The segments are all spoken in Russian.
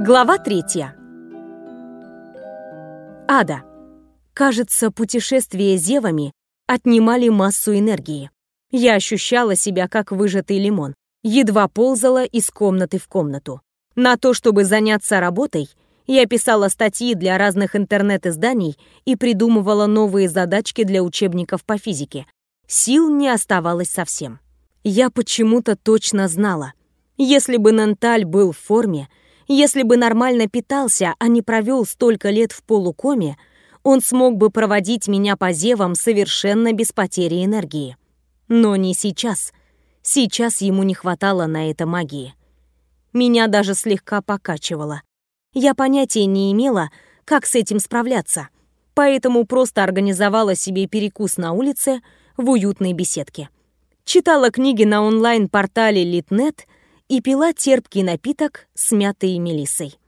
Глава третья. Ада. Кажется, путешествия зевами отнимали массу энергии. Я ощущала себя как выжатый лимон, едва ползала из комнаты в комнату. На то, чтобы заняться работой, я писала статьи для разных интернет-изданий и придумывала новые задачки для учебников по физике. Сил не оставалось совсем. Я почему-то точно знала. Если бы Ненталь был в форме, если бы нормально питался, а не провел столько лет в полукоме, он смог бы проводить меня по зевам совершенно без потери энергии. Но не сейчас. Сейчас ему не хватало на это магии. Меня даже слегка покачивало. Я понятия не имела, как с этим справляться, поэтому просто организовала себе перекус на улице в уютной беседке. Читала книги на онлайн-портале Литнет — и пила терпкий напиток с мятой мелиссой.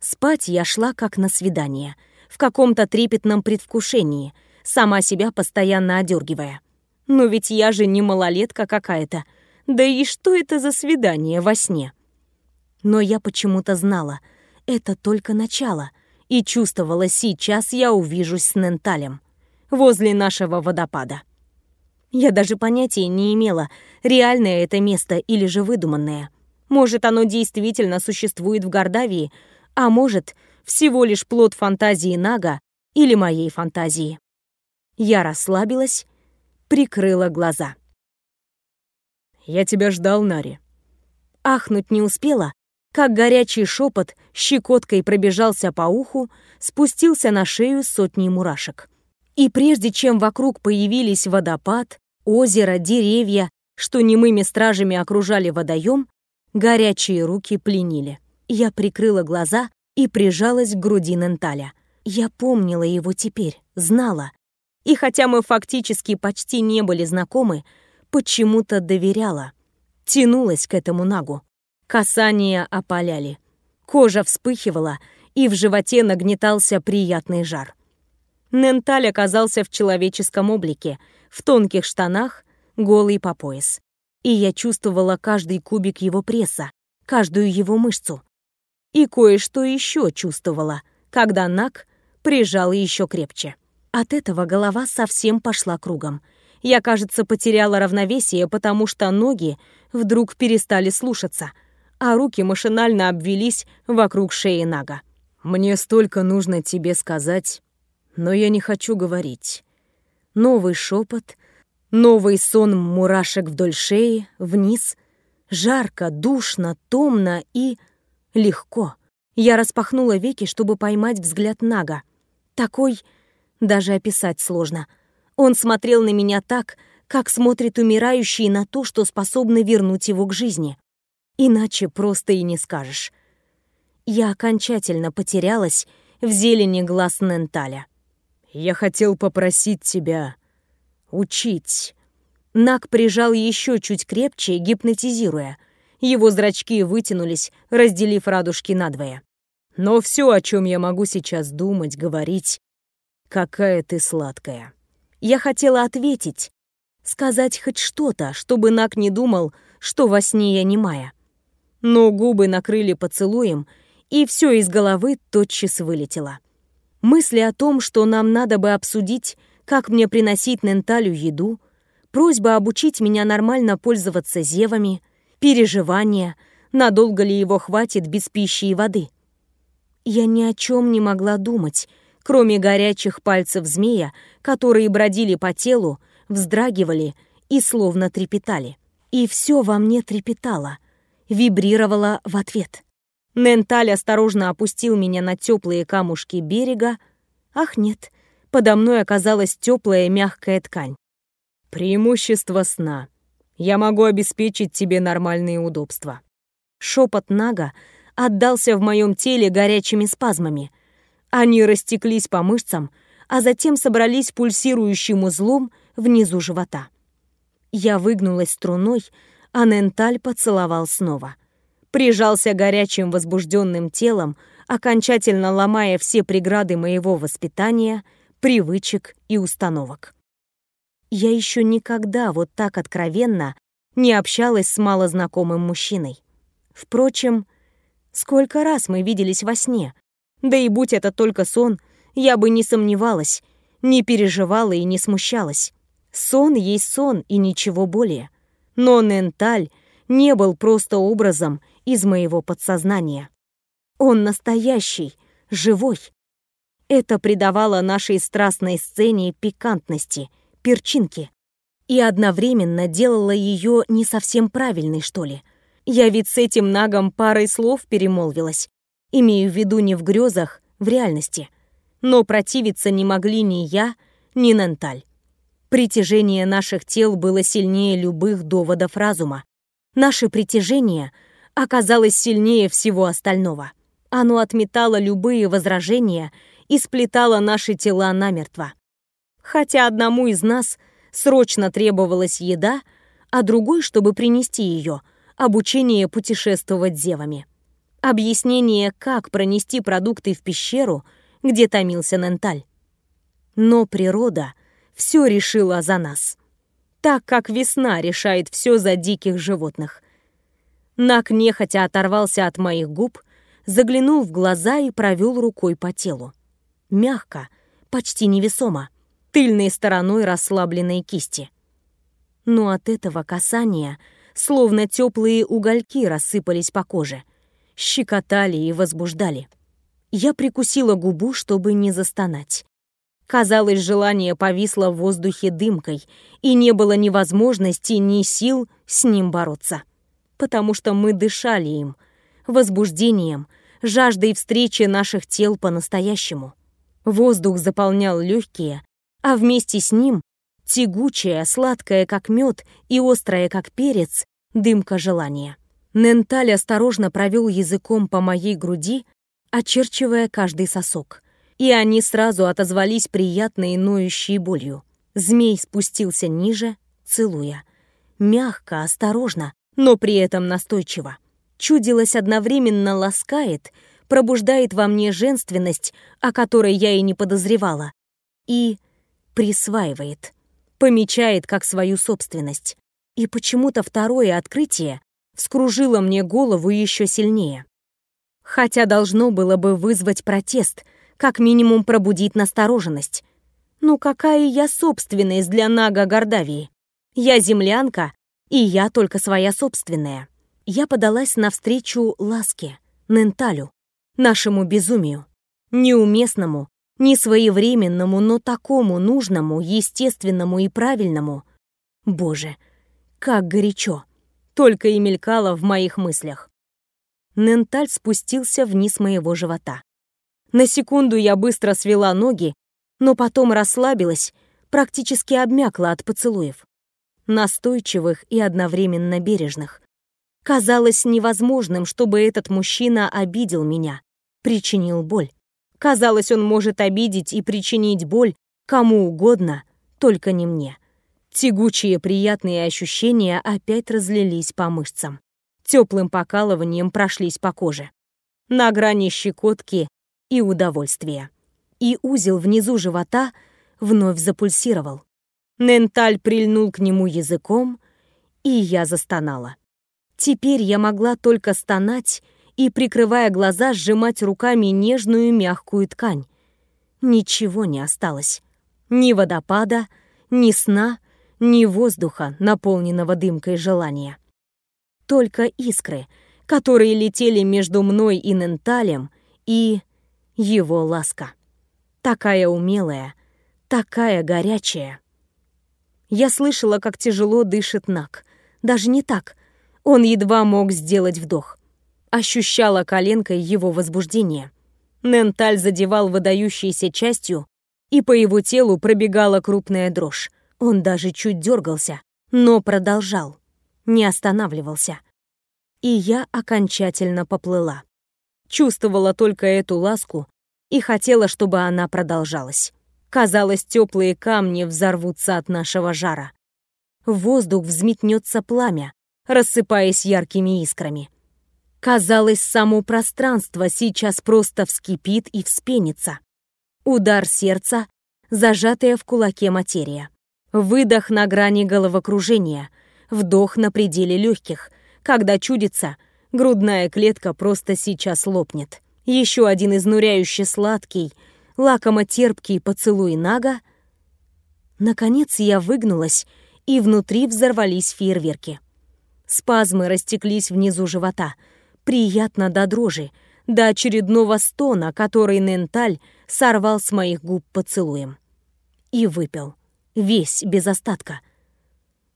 Спать я шла как на свидание, в каком-то трепетном предвкушении, сама себя постоянно одергивая. Но ведь я же не малолетка какая-то. Да и что это за свидание во сне? Но я почему-то знала, это только начало, и чувствовала, сейчас я увижусь с Ненталем возле нашего водопада. Я даже понятия не имела, реальное это место или же выдуманное. Может, оно действительно существует в Гордавии, а может, всего лишь плод фантазии Нага или моей фантазии. Я расслабилась, прикрыла глаза. «Я тебя ждал, Нари». Ахнуть не успела, как горячий шепот щекоткой пробежался по уху, спустился на шею сотни мурашек. И прежде чем вокруг появились водопад, озеро, деревья, что немыми стражами окружали водоем, горячие руки пленили. Я прикрыла глаза и прижалась к груди Ненталя. Я помнила его теперь, знала. И хотя мы фактически почти не были знакомы, почему-то доверяла. Тянулась к этому нагу. Касания опаляли. Кожа вспыхивала, и в животе нагнетался приятный жар. Ненталь оказался в человеческом облике, в тонких штанах, голый по пояс. И я чувствовала каждый кубик его пресса, каждую его мышцу. И кое-что еще чувствовала, когда Нак прижал еще крепче. От этого голова совсем пошла кругом. Я, кажется, потеряла равновесие, потому что ноги вдруг перестали слушаться, а руки машинально обвелись вокруг шеи Нага. «Мне столько нужно тебе сказать, но я не хочу говорить. Новый шепот, новый сон мурашек вдоль шеи, вниз. Жарко, душно, томно и... легко. Я распахнула веки, чтобы поймать взгляд Нага. Такой... даже описать сложно. Он смотрел на меня так, как смотрит умирающий на то, что способно вернуть его к жизни. Иначе просто и не скажешь. Я окончательно потерялась в зелени глаз Ненталя. Я хотел попросить тебя учить. Нак прижал еще чуть крепче, гипнотизируя. Его зрачки вытянулись, разделив радужки надвое. Но все, о чем я могу сейчас думать, говорить, какая ты сладкая. Я хотела ответить, сказать хоть что-то, чтобы Нак не думал, что во сне я немая. Но губы накрыли поцелуем, и все из головы тотчас вылетело. Мысли о том, что нам надо бы обсудить, как мне приносить Ненталю еду, просьба обучить меня нормально пользоваться зевами, переживания, надолго ли его хватит без пищи и воды. Я ни о чем не могла думать, кроме горячих пальцев змея, которые бродили по телу, вздрагивали и словно трепетали. И все во мне трепетало, вибрировало в ответ. Ненталь осторожно опустил меня на теплые камушки берега. Ах нет, подо мной оказалась теплая мягкая ткань. Преимущество сна. Я могу обеспечить тебе нормальные удобства. Шепот Нага отдался в моем теле горячими спазмами. Они растеклись по мышцам, а затем собрались пульсирующим узлом внизу живота. Я выгнулась струной, а Ненталь поцеловал снова прижался горячим возбужденным телом, окончательно ломая все преграды моего воспитания, привычек и установок. Я еще никогда вот так откровенно не общалась с малознакомым мужчиной. Впрочем, Сколько раз мы виделись во сне. Да и будь это только сон, я бы не сомневалась, не переживала и не смущалась. Сон есть сон и ничего более. Но Ненталь не был просто образом из моего подсознания. Он настоящий, живой. Это придавало нашей страстной сцене пикантности, перчинки. И одновременно делало ее не совсем правильной, что ли. Я ведь с этим нагом парой слов перемолвилась. Имею в виду не в грезах, в реальности. Но противиться не могли ни я, ни Ненталь. Притяжение наших тел было сильнее любых доводов разума. Наше притяжение оказалось сильнее всего остального. Оно отметало любые возражения и сплетало наши тела намертво. Хотя одному из нас срочно требовалась еда, а другой, чтобы принести ее, обучение путешествовать зевами. Объяснение, как пронести продукты в пещеру, где томился Ненталь. Но природа все решила за нас. Так как весна решает все за диких животных. Нак нехотя оторвался от моих губ, заглянул в глаза и провел рукой по телу. Мягко, почти невесомо, тыльной стороной расслабленной кисти. Но от этого касания словно теплые угольки рассыпались по коже, щекотали и возбуждали. Я прикусила губу, чтобы не застонать. Казалось, желание повисло в воздухе дымкой, и не было ни возможности, ни сил с ним бороться. Потому что мы дышали им, возбуждением, жаждой встречи наших тел по-настоящему. Воздух заполнял легкие, а вместе с ним тягучая, сладкая, как мед, и острая, как перец, дымка желания. Ненталь осторожно провел языком по моей груди, очерчивая каждый сосок и они сразу отозвались приятной ноющей болью. Змей спустился ниже, целуя. Мягко, осторожно, но при этом настойчиво. Чудилось одновременно ласкает, пробуждает во мне женственность, о которой я и не подозревала, и присваивает, помечает как свою собственность. И почему-то второе открытие вскружило мне голову еще сильнее. Хотя должно было бы вызвать протест — как минимум пробудить настороженность. Ну какая я собственность для Нага Гордавии? Я землянка, и я только своя собственная. Я подалась навстречу ласке, Ненталю, нашему безумию. Неуместному, не своевременному, но такому нужному, естественному и правильному. Боже, как горячо! Только и мелькало в моих мыслях. Ненталь спустился вниз моего живота. На секунду я быстро свела ноги, но потом расслабилась, практически обмякла от поцелуев. Настойчивых и одновременно бережных. Казалось невозможным, чтобы этот мужчина обидел меня, причинил боль. Казалось, он может обидеть и причинить боль кому угодно, только не мне. Тягучие приятные ощущения опять разлились по мышцам. Теплым покалыванием прошлись по коже. На грани щекотки и удовольствия. И узел внизу живота вновь запульсировал. Ненталь прильнул к нему языком, и я застонала. Теперь я могла только стонать и, прикрывая глаза, сжимать руками нежную мягкую ткань. Ничего не осталось. Ни водопада, ни сна, ни воздуха, наполненного дымкой желания. Только искры, которые летели между мной и Ненталем, и его ласка. Такая умелая, такая горячая. Я слышала, как тяжело дышит Нак. Даже не так. Он едва мог сделать вдох. Ощущала коленкой его возбуждение. Ненталь задевал выдающейся частью, и по его телу пробегала крупная дрожь. Он даже чуть дергался, но продолжал, не останавливался. И я окончательно поплыла чувствовала только эту ласку и хотела, чтобы она продолжалась. Казалось, теплые камни взорвутся от нашего жара. В воздух взметнется пламя, рассыпаясь яркими искрами. Казалось, само пространство сейчас просто вскипит и вспенится. Удар сердца, зажатая в кулаке материя. Выдох на грани головокружения, вдох на пределе легких, когда чудится, Грудная клетка просто сейчас лопнет. Еще один изнуряющий сладкий, лакомо-терпкий поцелуй Нага. Наконец я выгнулась, и внутри взорвались фейерверки. Спазмы растеклись внизу живота, приятно до дрожи, до очередного стона, который Ненталь сорвал с моих губ поцелуем. И выпил. Весь, без остатка.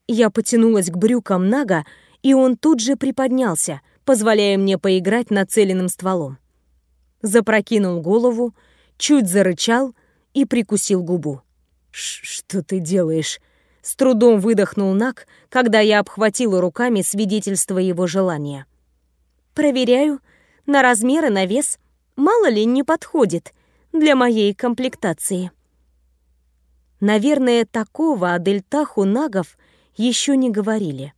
Я потянулась к брюкам Нага, и он тут же приподнялся, позволяя мне поиграть нацеленным стволом. Запрокинул голову, чуть зарычал и прикусил губу. «Что ты делаешь?» С трудом выдохнул Наг, когда я обхватила руками свидетельство его желания. «Проверяю, на размер и на вес, мало ли не подходит для моей комплектации». Наверное, такого о дельтах нагов еще не говорили.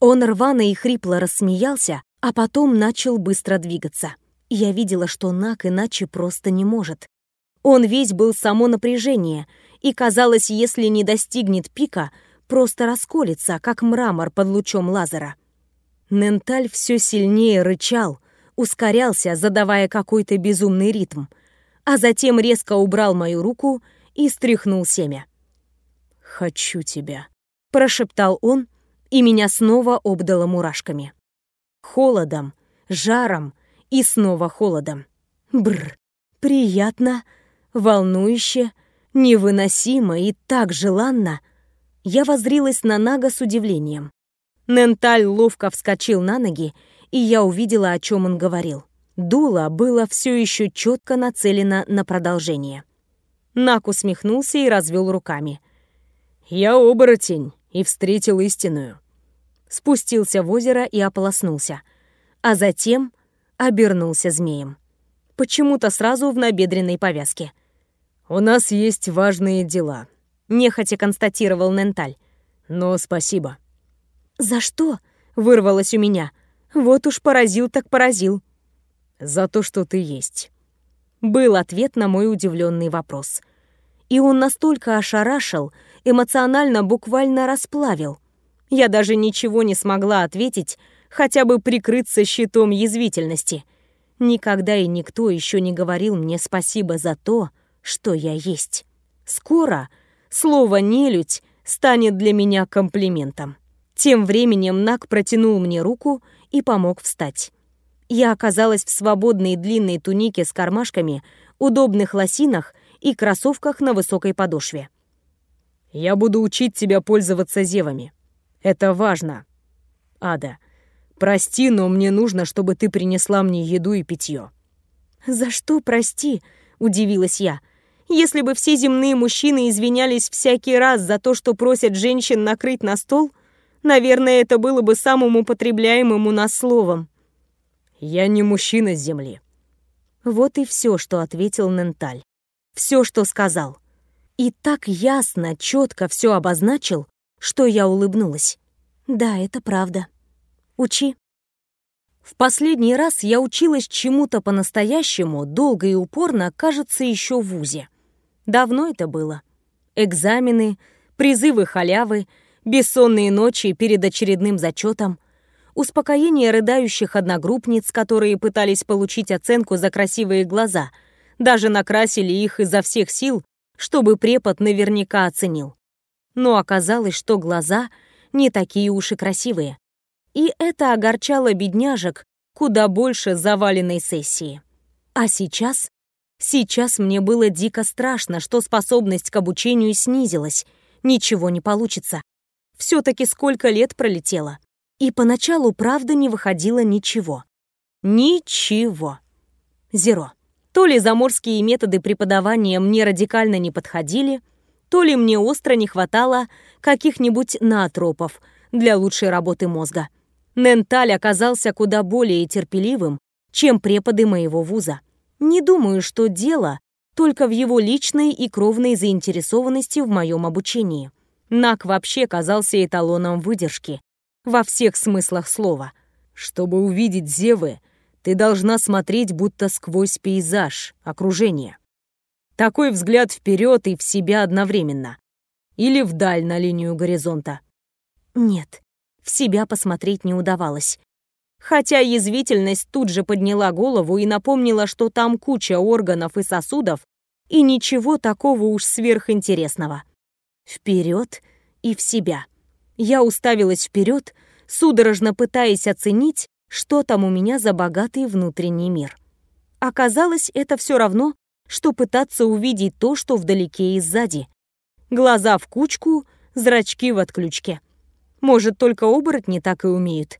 Он рвано и хрипло рассмеялся, а потом начал быстро двигаться. Я видела, что Наг иначе просто не может. Он весь был само напряжение, и казалось, если не достигнет пика, просто расколется, как мрамор под лучом лазера. Ненталь все сильнее рычал, ускорялся, задавая какой-то безумный ритм, а затем резко убрал мою руку и стряхнул семя. «Хочу тебя», — прошептал он, и меня снова обдало мурашками. Холодом, жаром и снова холодом. Бр, приятно, волнующе, невыносимо и так желанно. Я возрилась на Нага с удивлением. Ненталь ловко вскочил на ноги, и я увидела, о чем он говорил. Дуло было все еще четко нацелено на продолжение. Нак усмехнулся и развел руками. «Я оборотень и встретил истинную». Спустился в озеро и ополоснулся, а затем обернулся змеем. Почему-то сразу в набедренной повязке. «У нас есть важные дела», — нехотя констатировал Ненталь. «Но спасибо». «За что?» — вырвалось у меня. «Вот уж поразил так поразил». «За то, что ты есть». Был ответ на мой удивленный вопрос. И он настолько ошарашил, эмоционально буквально расплавил. Я даже ничего не смогла ответить, хотя бы прикрыться щитом язвительности. Никогда и никто еще не говорил мне спасибо за то, что я есть. Скоро слово «нелюдь» станет для меня комплиментом. Тем временем Нак протянул мне руку и помог встать. Я оказалась в свободной длинной тунике с кармашками, удобных лосинах и кроссовках на высокой подошве. «Я буду учить тебя пользоваться зевами. Это важно. Ада, прости, но мне нужно, чтобы ты принесла мне еду и питье». «За что прости?» — удивилась я. «Если бы все земные мужчины извинялись всякий раз за то, что просят женщин накрыть на стол, наверное, это было бы самым употребляемым у нас словом». «Я не мужчина с земли». Вот и все, что ответил Ненталь. Все, что сказал. И так ясно, четко все обозначил, что я улыбнулась. Да, это правда. Учи. В последний раз я училась чему-то по-настоящему, долго и упорно, кажется, еще в ВУЗе. Давно это было. Экзамены, призывы халявы, бессонные ночи перед очередным зачетом, успокоение рыдающих одногруппниц, которые пытались получить оценку за красивые глаза, даже накрасили их изо всех сил, чтобы препод наверняка оценил но оказалось, что глаза не такие уж и красивые. И это огорчало бедняжек куда больше заваленной сессии. А сейчас? Сейчас мне было дико страшно, что способность к обучению снизилась. Ничего не получится. Все-таки сколько лет пролетело. И поначалу, правда, не выходило ничего. Ничего. Зеро. То ли заморские методы преподавания мне радикально не подходили, то ли мне остро не хватало каких-нибудь наотропов для лучшей работы мозга. Ненталь оказался куда более терпеливым, чем преподы моего вуза. Не думаю, что дело только в его личной и кровной заинтересованности в моем обучении. Нак вообще казался эталоном выдержки, во всех смыслах слова. Чтобы увидеть Зевы, ты должна смотреть будто сквозь пейзаж, окружение. Такой взгляд вперед и в себя одновременно. Или вдаль на линию горизонта. Нет, в себя посмотреть не удавалось. Хотя язвительность тут же подняла голову и напомнила, что там куча органов и сосудов, и ничего такого уж сверхинтересного. Вперед и в себя. Я уставилась вперед, судорожно пытаясь оценить, что там у меня за богатый внутренний мир. Оказалось, это все равно, что пытаться увидеть то, что вдалеке и сзади. Глаза в кучку, зрачки в отключке. Может, только оборотни так и умеют.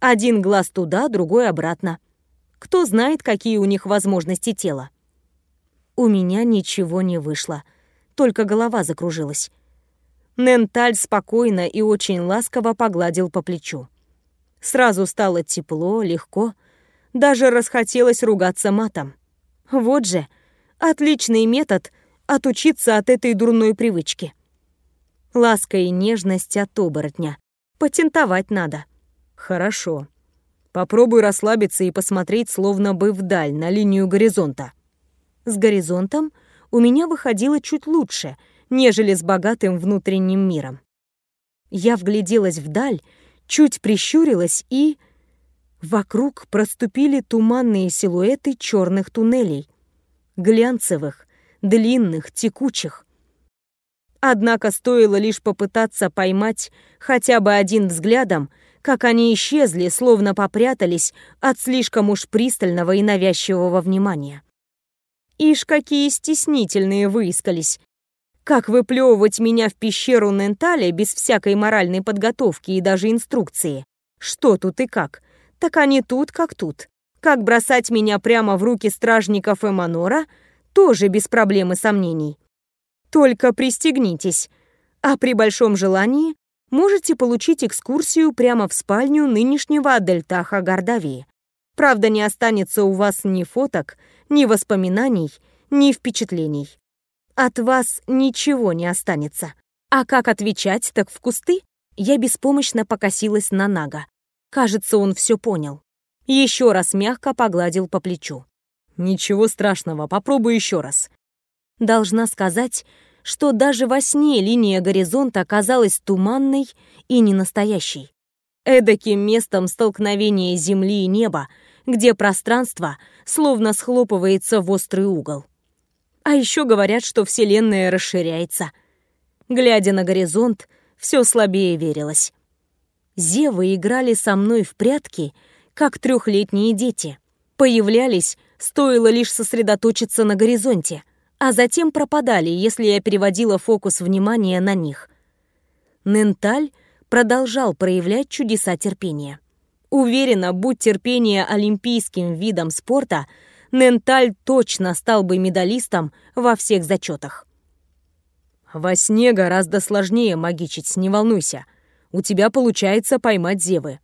Один глаз туда, другой обратно. Кто знает, какие у них возможности тела. У меня ничего не вышло, только голова закружилась. Ненталь спокойно и очень ласково погладил по плечу. Сразу стало тепло, легко, даже расхотелось ругаться матом. Вот же, отличный метод отучиться от этой дурной привычки. Ласка и нежность от оборотня. Патентовать надо. Хорошо. Попробуй расслабиться и посмотреть словно бы вдаль, на линию горизонта. С горизонтом у меня выходило чуть лучше — нежели с богатым внутренним миром. Я вгляделась вдаль, чуть прищурилась и... Вокруг проступили туманные силуэты черных туннелей. Глянцевых, длинных, текучих. Однако стоило лишь попытаться поймать хотя бы один взглядом, как они исчезли, словно попрятались от слишком уж пристального и навязчивого внимания. Ишь, какие стеснительные выискались, как выплевывать меня в пещеру Ненталя без всякой моральной подготовки и даже инструкции? Что тут и как? Так они тут, как тут. Как бросать меня прямо в руки стражников Эманора? Тоже без проблем и сомнений. Только пристегнитесь. А при большом желании можете получить экскурсию прямо в спальню нынешнего Адельтаха Гордавии. Правда, не останется у вас ни фоток, ни воспоминаний, ни впечатлений от вас ничего не останется. А как отвечать, так в кусты? Я беспомощно покосилась на Нага. Кажется, он все понял. Еще раз мягко погладил по плечу. «Ничего страшного, попробуй еще раз». Должна сказать, что даже во сне линия горизонта казалась туманной и ненастоящей. Эдаким местом столкновения земли и неба, где пространство словно схлопывается в острый угол. А еще говорят, что Вселенная расширяется. Глядя на горизонт, все слабее верилось. Зевы играли со мной в прятки, как трехлетние дети. Появлялись, стоило лишь сосредоточиться на горизонте, а затем пропадали, если я переводила фокус внимания на них. Ненталь продолжал проявлять чудеса терпения. Уверена, будь терпение олимпийским видом спорта — Ненталь точно стал бы медалистом во всех зачетах. Во сне гораздо сложнее магичить, не волнуйся. У тебя получается поймать зевы.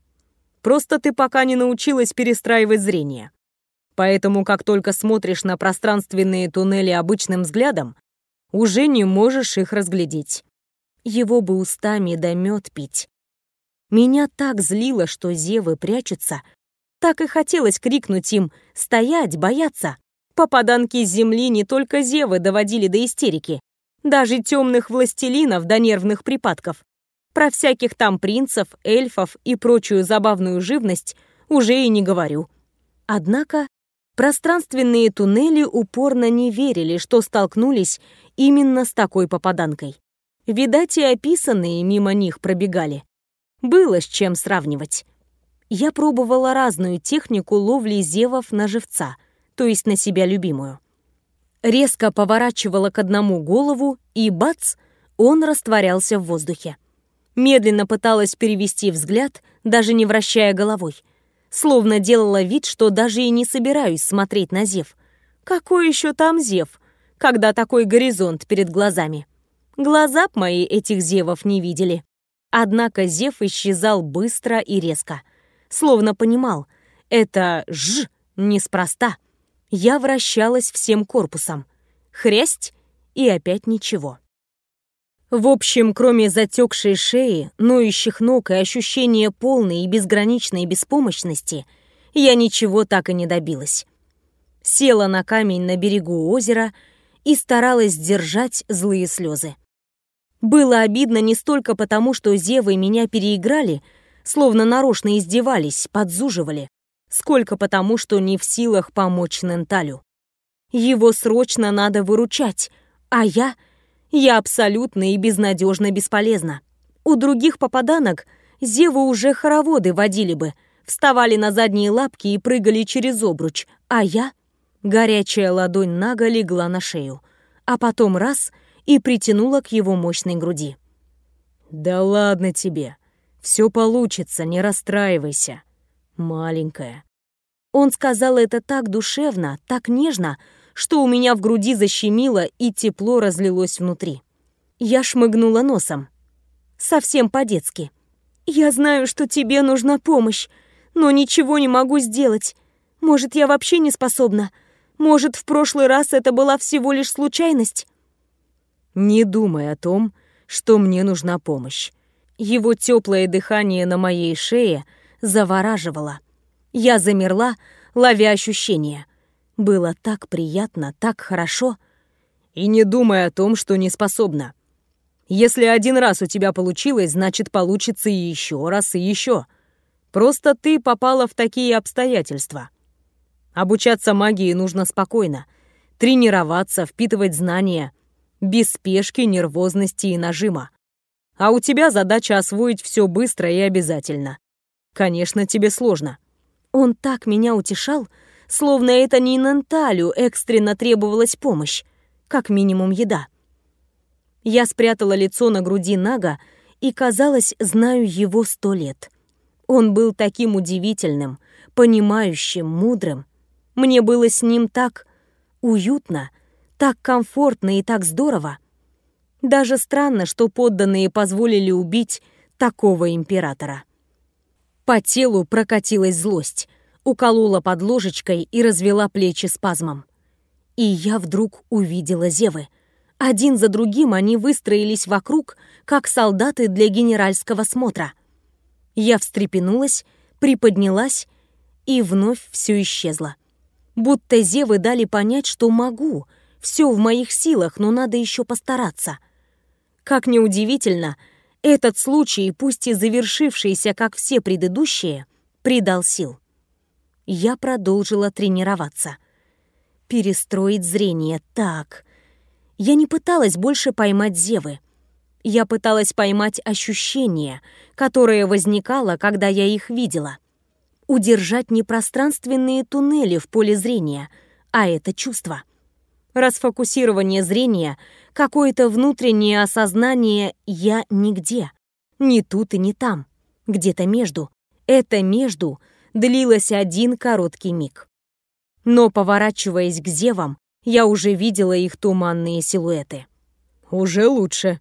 Просто ты пока не научилась перестраивать зрение. Поэтому, как только смотришь на пространственные туннели обычным взглядом, уже не можешь их разглядеть. Его бы устами да мед пить. Меня так злило, что зевы прячутся так и хотелось крикнуть им «Стоять! Бояться!». Попаданки с земли не только зевы доводили до истерики, даже темных властелинов до нервных припадков. Про всяких там принцев, эльфов и прочую забавную живность уже и не говорю. Однако пространственные туннели упорно не верили, что столкнулись именно с такой попаданкой. Видать, и описанные мимо них пробегали. Было с чем сравнивать я пробовала разную технику ловли зевов на живца, то есть на себя любимую. Резко поворачивала к одному голову, и бац, он растворялся в воздухе. Медленно пыталась перевести взгляд, даже не вращая головой. Словно делала вид, что даже и не собираюсь смотреть на зев. Какой еще там зев, когда такой горизонт перед глазами? Глаза б мои этих зевов не видели. Однако зев исчезал быстро и резко — словно понимал, это «ж» неспроста. Я вращалась всем корпусом. Хрясть, и опять ничего. В общем, кроме затекшей шеи, ноющих ног и ощущения полной и безграничной беспомощности, я ничего так и не добилась. Села на камень на берегу озера и старалась сдержать злые слезы. Было обидно не столько потому, что зевы меня переиграли, словно нарочно издевались, подзуживали. Сколько потому, что не в силах помочь Ненталю. Его срочно надо выручать, а я... Я абсолютно и безнадежно бесполезна. У других попаданок Зевы уже хороводы водили бы, вставали на задние лапки и прыгали через обруч, а я... Горячая ладонь Нага легла на шею, а потом раз и притянула к его мощной груди. «Да ладно тебе. Все получится, не расстраивайся. Маленькая». Он сказал это так душевно, так нежно, что у меня в груди защемило и тепло разлилось внутри. Я шмыгнула носом. Совсем по-детски. «Я знаю, что тебе нужна помощь, но ничего не могу сделать. Может, я вообще не способна? Может, в прошлый раз это была всего лишь случайность?» «Не думай о том, что мне нужна помощь. Его теплое дыхание на моей шее завораживало. Я замерла, ловя ощущения. Было так приятно, так хорошо. И не думай о том, что не способна. Если один раз у тебя получилось, значит, получится и еще раз, и еще. Просто ты попала в такие обстоятельства. Обучаться магии нужно спокойно. Тренироваться, впитывать знания — без спешки, нервозности и нажима. А у тебя задача освоить все быстро и обязательно. Конечно, тебе сложно. Он так меня утешал, словно это не Нанталю экстренно требовалась помощь, как минимум еда. Я спрятала лицо на груди Нага и, казалось, знаю его сто лет. Он был таким удивительным, понимающим, мудрым. Мне было с ним так уютно, так комфортно и так здорово. Даже странно, что подданные позволили убить такого императора. По телу прокатилась злость, уколола под ложечкой и развела плечи спазмом. И я вдруг увидела Зевы. Один за другим они выстроились вокруг, как солдаты для генеральского смотра. Я встрепенулась, приподнялась, и вновь все исчезло. Будто Зевы дали понять, что могу — все в моих силах, но надо еще постараться. Как ни удивительно, этот случай, пусть и завершившийся, как все предыдущие, придал сил. Я продолжила тренироваться. Перестроить зрение так. Я не пыталась больше поймать зевы. Я пыталась поймать ощущение, которое возникало, когда я их видела. Удержать не пространственные туннели в поле зрения, а это чувство — расфокусирование зрения, какое-то внутреннее осознание «я нигде». Не тут и не там, где-то между. Это между длилось один короткий миг. Но, поворачиваясь к зевам, я уже видела их туманные силуэты. «Уже лучше.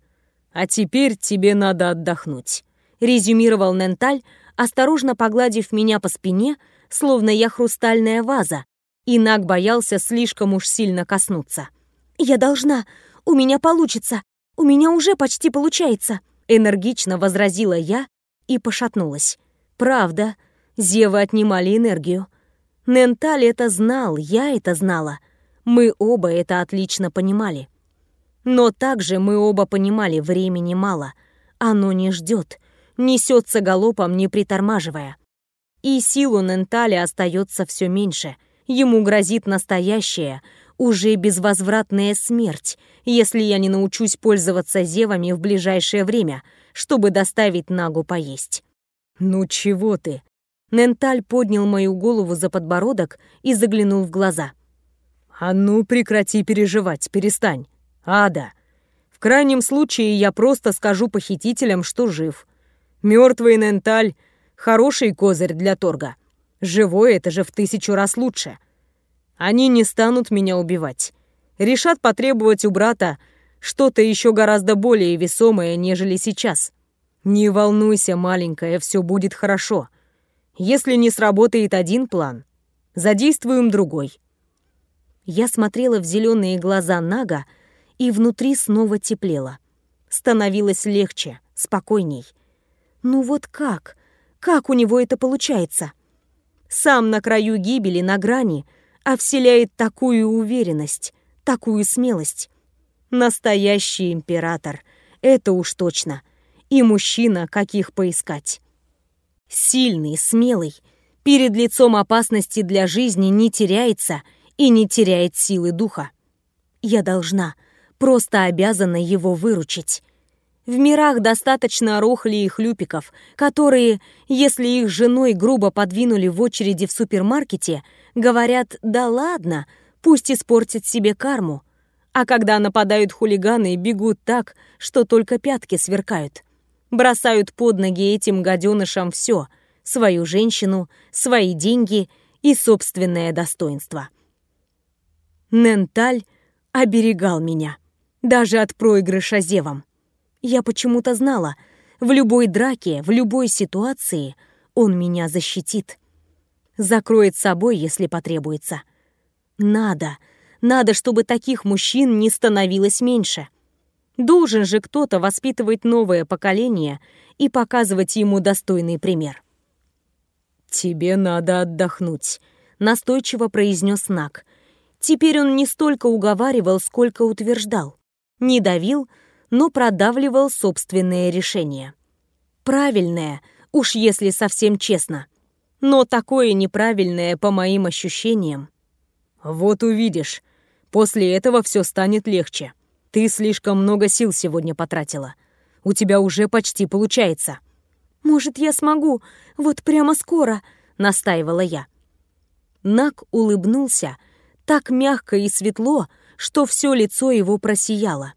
А теперь тебе надо отдохнуть», — резюмировал Ненталь, осторожно погладив меня по спине, словно я хрустальная ваза, и Наг боялся слишком уж сильно коснуться. «Я должна! У меня получится! У меня уже почти получается!» Энергично возразила я и пошатнулась. «Правда, Зевы отнимали энергию. Ненталь это знал, я это знала. Мы оба это отлично понимали. Но также мы оба понимали, времени мало. Оно не ждет, несется галопом, не притормаживая. И силу Ненталя остается все меньше — Ему грозит настоящая, уже безвозвратная смерть, если я не научусь пользоваться зевами в ближайшее время, чтобы доставить Нагу поесть. «Ну чего ты?» Ненталь поднял мою голову за подбородок и заглянул в глаза. «А ну прекрати переживать, перестань. Ада. В крайнем случае я просто скажу похитителям, что жив. Мертвый Ненталь — хороший козырь для торга. Живой — это же в тысячу раз лучше. Они не станут меня убивать. Решат потребовать у брата что-то еще гораздо более весомое, нежели сейчас. Не волнуйся, маленькая, все будет хорошо. Если не сработает один план, задействуем другой. Я смотрела в зеленые глаза Нага, и внутри снова теплело. Становилось легче, спокойней. Ну вот как? Как у него это получается? сам на краю гибели, на грани, а вселяет такую уверенность, такую смелость. Настоящий император, это уж точно. И мужчина, каких поискать. Сильный, смелый, перед лицом опасности для жизни не теряется и не теряет силы духа. Я должна, просто обязана его выручить. В мирах достаточно рухли и хлюпиков, которые, если их женой грубо подвинули в очереди в супермаркете, говорят «да ладно», пусть испортит себе карму. А когда нападают хулиганы, бегут так, что только пятки сверкают. Бросают под ноги этим гаденышам все — свою женщину, свои деньги и собственное достоинство. Ненталь оберегал меня, даже от проигрыша зевом. Я почему-то знала, в любой драке, в любой ситуации он меня защитит. Закроет собой, если потребуется. Надо, надо, чтобы таких мужчин не становилось меньше. Должен же кто-то воспитывать новое поколение и показывать ему достойный пример. «Тебе надо отдохнуть», — настойчиво произнес Нак. Теперь он не столько уговаривал, сколько утверждал. Не давил, но продавливал собственное решение. Правильное, уж если совсем честно. Но такое неправильное, по моим ощущениям. Вот увидишь, после этого все станет легче. Ты слишком много сил сегодня потратила. У тебя уже почти получается. Может, я смогу, вот прямо скоро, настаивала я. Нак улыбнулся, так мягко и светло, что все лицо его просияло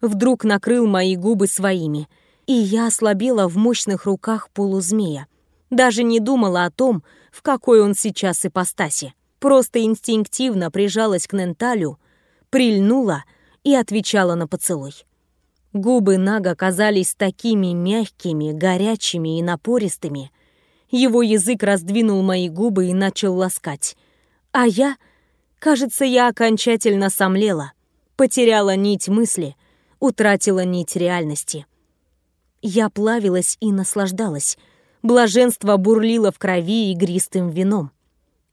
вдруг накрыл мои губы своими, и я ослабела в мощных руках полузмея. Даже не думала о том, в какой он сейчас ипостаси. Просто инстинктивно прижалась к Ненталю, прильнула и отвечала на поцелуй. Губы Нага казались такими мягкими, горячими и напористыми. Его язык раздвинул мои губы и начал ласкать. А я... Кажется, я окончательно сомлела, потеряла нить мысли — утратила нить реальности. Я плавилась и наслаждалась. Блаженство бурлило в крови игристым вином.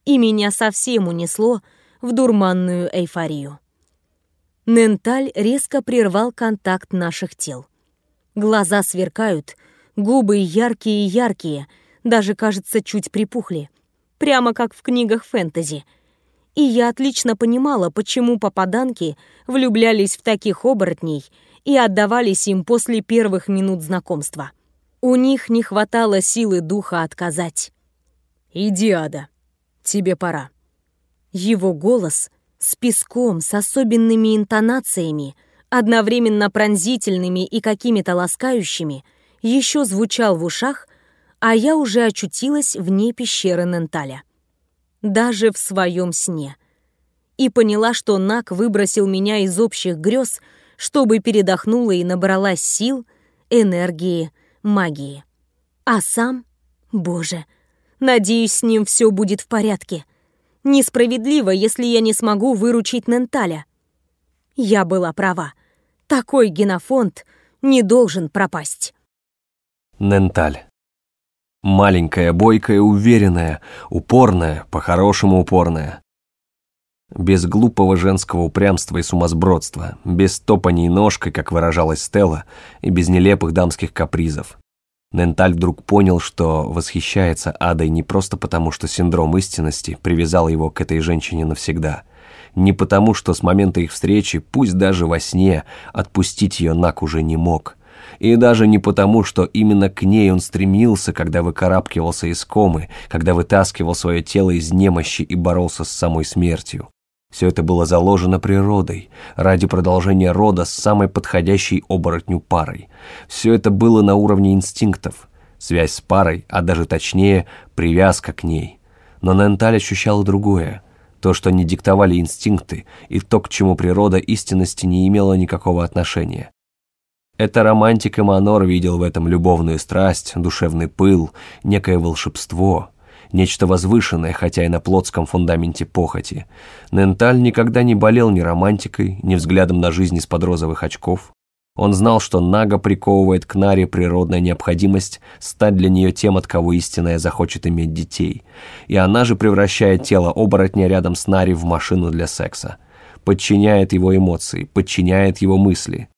И меня совсем унесло в дурманную эйфорию. Ненталь резко прервал контакт наших тел. Глаза сверкают, губы яркие-яркие, даже, кажется, чуть припухли. Прямо как в книгах фэнтези — и я отлично понимала, почему попаданки влюблялись в таких оборотней и отдавались им после первых минут знакомства. У них не хватало силы духа отказать. «Иди, Ада, тебе пора». Его голос с песком, с особенными интонациями, одновременно пронзительными и какими-то ласкающими, еще звучал в ушах, а я уже очутилась вне пещеры Ненталя даже в своем сне. И поняла, что Нак выбросил меня из общих грез, чтобы передохнула и набралась сил, энергии, магии. А сам, боже, надеюсь, с ним все будет в порядке. Несправедливо, если я не смогу выручить Ненталя. Я была права. Такой генофонд не должен пропасть. Ненталь. Маленькая, бойкая, уверенная, упорная, по-хорошему упорная. Без глупого женского упрямства и сумасбродства, без топаний ножкой, как выражалась Стелла, и без нелепых дамских капризов. Ненталь вдруг понял, что восхищается Адой не просто потому, что синдром истинности привязал его к этой женщине навсегда, не потому, что с момента их встречи, пусть даже во сне, отпустить ее Нак уже не мог – и даже не потому, что именно к ней он стремился, когда выкарабкивался из комы, когда вытаскивал свое тело из немощи и боролся с самой смертью. Все это было заложено природой, ради продолжения рода с самой подходящей оборотню парой. Все это было на уровне инстинктов. Связь с парой, а даже точнее, привязка к ней. Но Ненталь ощущал другое. То, что не диктовали инстинкты, и то, к чему природа истинности не имела никакого отношения. Это романтик Эманор видел в этом любовную страсть, душевный пыл, некое волшебство, нечто возвышенное, хотя и на плотском фундаменте похоти. Ненталь никогда не болел ни романтикой, ни взглядом на жизнь из-под розовых очков. Он знал, что Нага приковывает к Наре природная необходимость стать для нее тем, от кого истинная захочет иметь детей. И она же превращает тело оборотня рядом с Нари в машину для секса. Подчиняет его эмоции, подчиняет его мысли,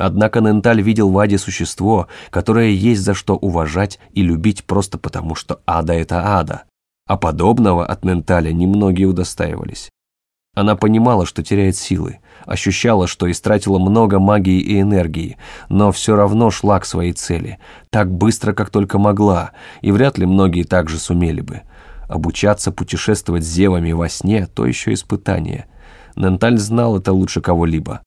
Однако Ненталь видел в Аде существо, которое есть за что уважать и любить просто потому, что Ада — это Ада. А подобного от Ненталя немногие удостаивались. Она понимала, что теряет силы, ощущала, что истратила много магии и энергии, но все равно шла к своей цели, так быстро, как только могла, и вряд ли многие так же сумели бы. Обучаться путешествовать с зевами во сне – то еще испытание. Ненталь знал это лучше кого-либо.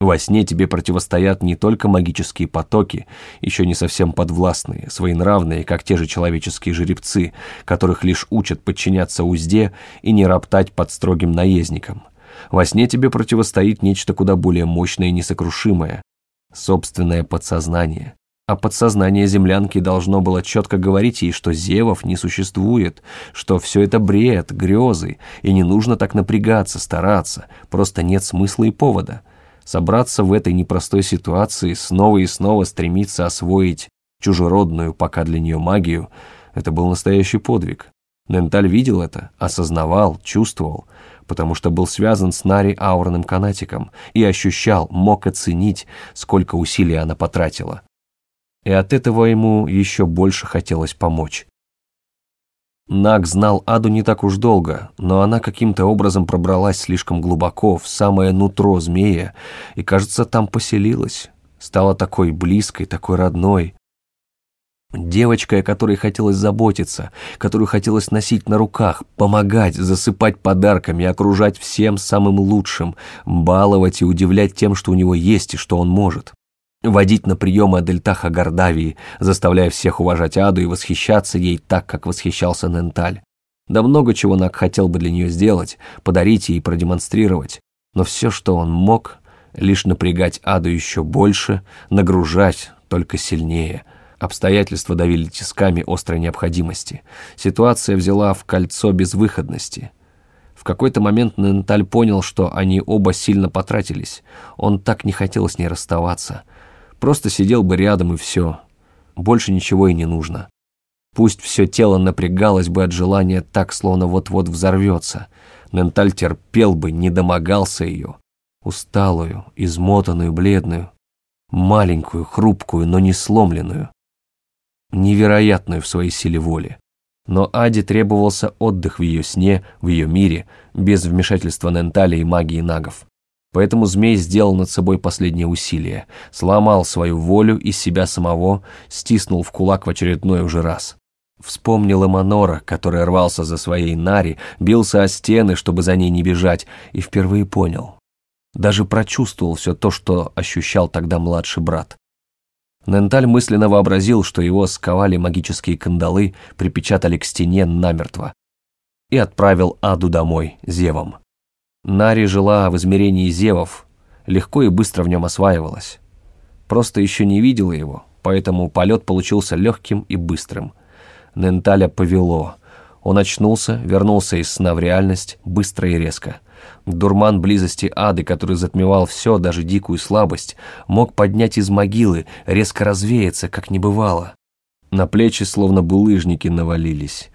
Во сне тебе противостоят не только магические потоки, еще не совсем подвластные, своенравные, как те же человеческие жеребцы, которых лишь учат подчиняться узде и не роптать под строгим наездником. Во сне тебе противостоит нечто куда более мощное и несокрушимое – собственное подсознание. А подсознание землянки должно было четко говорить ей, что зевов не существует, что все это бред, грезы, и не нужно так напрягаться, стараться, просто нет смысла и повода – собраться в этой непростой ситуации, снова и снова стремиться освоить чужеродную пока для нее магию, это был настоящий подвиг. Ненталь видел это, осознавал, чувствовал, потому что был связан с Нари аурным канатиком и ощущал, мог оценить, сколько усилий она потратила. И от этого ему еще больше хотелось помочь. Наг знал Аду не так уж долго, но она каким-то образом пробралась слишком глубоко, в самое нутро змея, и, кажется, там поселилась. Стала такой близкой, такой родной. Девочкой, о которой хотелось заботиться, которую хотелось носить на руках, помогать, засыпать подарками, окружать всем самым лучшим, баловать и удивлять тем, что у него есть и что он может водить на приемы Адельтаха Гордавии, заставляя всех уважать Аду и восхищаться ей так, как восхищался Ненталь. Да много чего Нак хотел бы для нее сделать, подарить ей и продемонстрировать, но все, что он мог, лишь напрягать Аду еще больше, нагружать только сильнее. Обстоятельства давили тисками острой необходимости. Ситуация взяла в кольцо безвыходности. В какой-то момент Ненталь понял, что они оба сильно потратились. Он так не хотел с ней расставаться. Просто сидел бы рядом и все. Больше ничего и не нужно. Пусть все тело напрягалось бы от желания так, словно вот-вот взорвется. Менталь терпел бы, не домогался ее. Усталую, измотанную, бледную. Маленькую, хрупкую, но не сломленную. Невероятную в своей силе воли. Но Аде требовался отдых в ее сне, в ее мире, без вмешательства Нентали и магии нагов. Поэтому змей сделал над собой последнее усилие, сломал свою волю и себя самого, стиснул в кулак в очередной уже раз. Вспомнил Эманора, который рвался за своей Нари, бился о стены, чтобы за ней не бежать, и впервые понял. Даже прочувствовал все то, что ощущал тогда младший брат. Ненталь мысленно вообразил, что его сковали магические кандалы, припечатали к стене намертво, и отправил Аду домой, зевом. Нари жила в измерении зевов, легко и быстро в нем осваивалась. Просто еще не видела его, поэтому полет получился легким и быстрым. Ненталя повело. Он очнулся, вернулся из сна в реальность, быстро и резко. Дурман близости ады, который затмевал все, даже дикую слабость, мог поднять из могилы, резко развеяться, как не бывало. На плечи словно булыжники навалились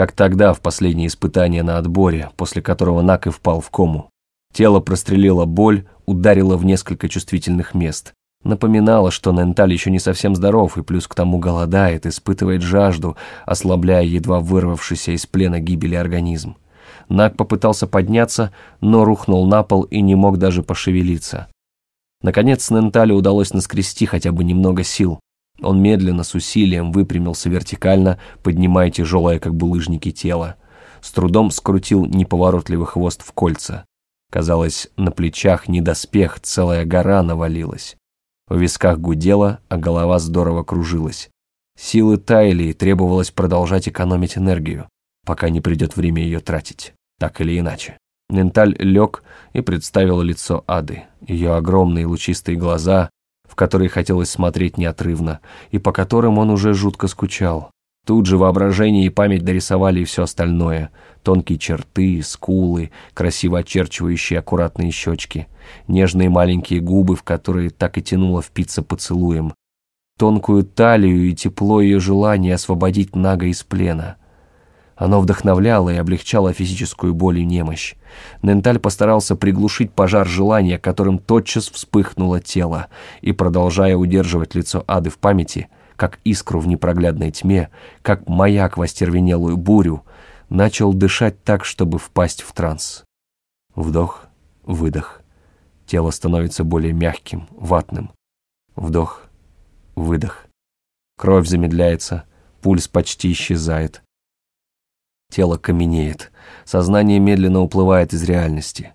как тогда в последнее испытание на отборе, после которого Нак и впал в кому. Тело прострелило боль, ударило в несколько чувствительных мест. Напоминало, что Ненталь еще не совсем здоров и плюс к тому голодает, испытывает жажду, ослабляя едва вырвавшийся из плена гибели организм. Нак попытался подняться, но рухнул на пол и не мог даже пошевелиться. Наконец Ненталю удалось наскрести хотя бы немного сил. Он медленно, с усилием выпрямился вертикально, поднимая тяжелое, как булыжники, тело. С трудом скрутил неповоротливый хвост в кольца. Казалось, на плечах не доспех, целая гора навалилась. В висках гудело, а голова здорово кружилась. Силы таяли, и требовалось продолжать экономить энергию, пока не придет время ее тратить, так или иначе. Менталь лег и представил лицо Ады, ее огромные лучистые глаза, которые хотелось смотреть неотрывно, и по которым он уже жутко скучал. Тут же воображение и память дорисовали и все остальное. Тонкие черты, скулы, красиво очерчивающие аккуратные щечки, нежные маленькие губы, в которые так и тянуло впиться поцелуем, тонкую талию и тепло ее желания освободить Нага из плена. Оно вдохновляло и облегчало физическую боль и немощь. Ненталь постарался приглушить пожар желания, которым тотчас вспыхнуло тело, и, продолжая удерживать лицо Ады в памяти, как искру в непроглядной тьме, как маяк в остервенелую бурю, начал дышать так, чтобы впасть в транс. Вдох, выдох. Тело становится более мягким, ватным. Вдох, выдох. Кровь замедляется, пульс почти исчезает. Тело каменеет, сознание медленно уплывает из реальности.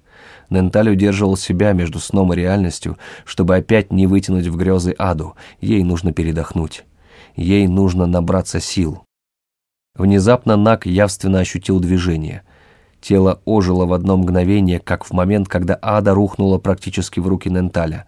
Ненталь удерживал себя между сном и реальностью, чтобы опять не вытянуть в грезы аду. Ей нужно передохнуть. Ей нужно набраться сил. Внезапно Нак явственно ощутил движение. Тело ожило в одно мгновение, как в момент, когда ада рухнула практически в руки Ненталя.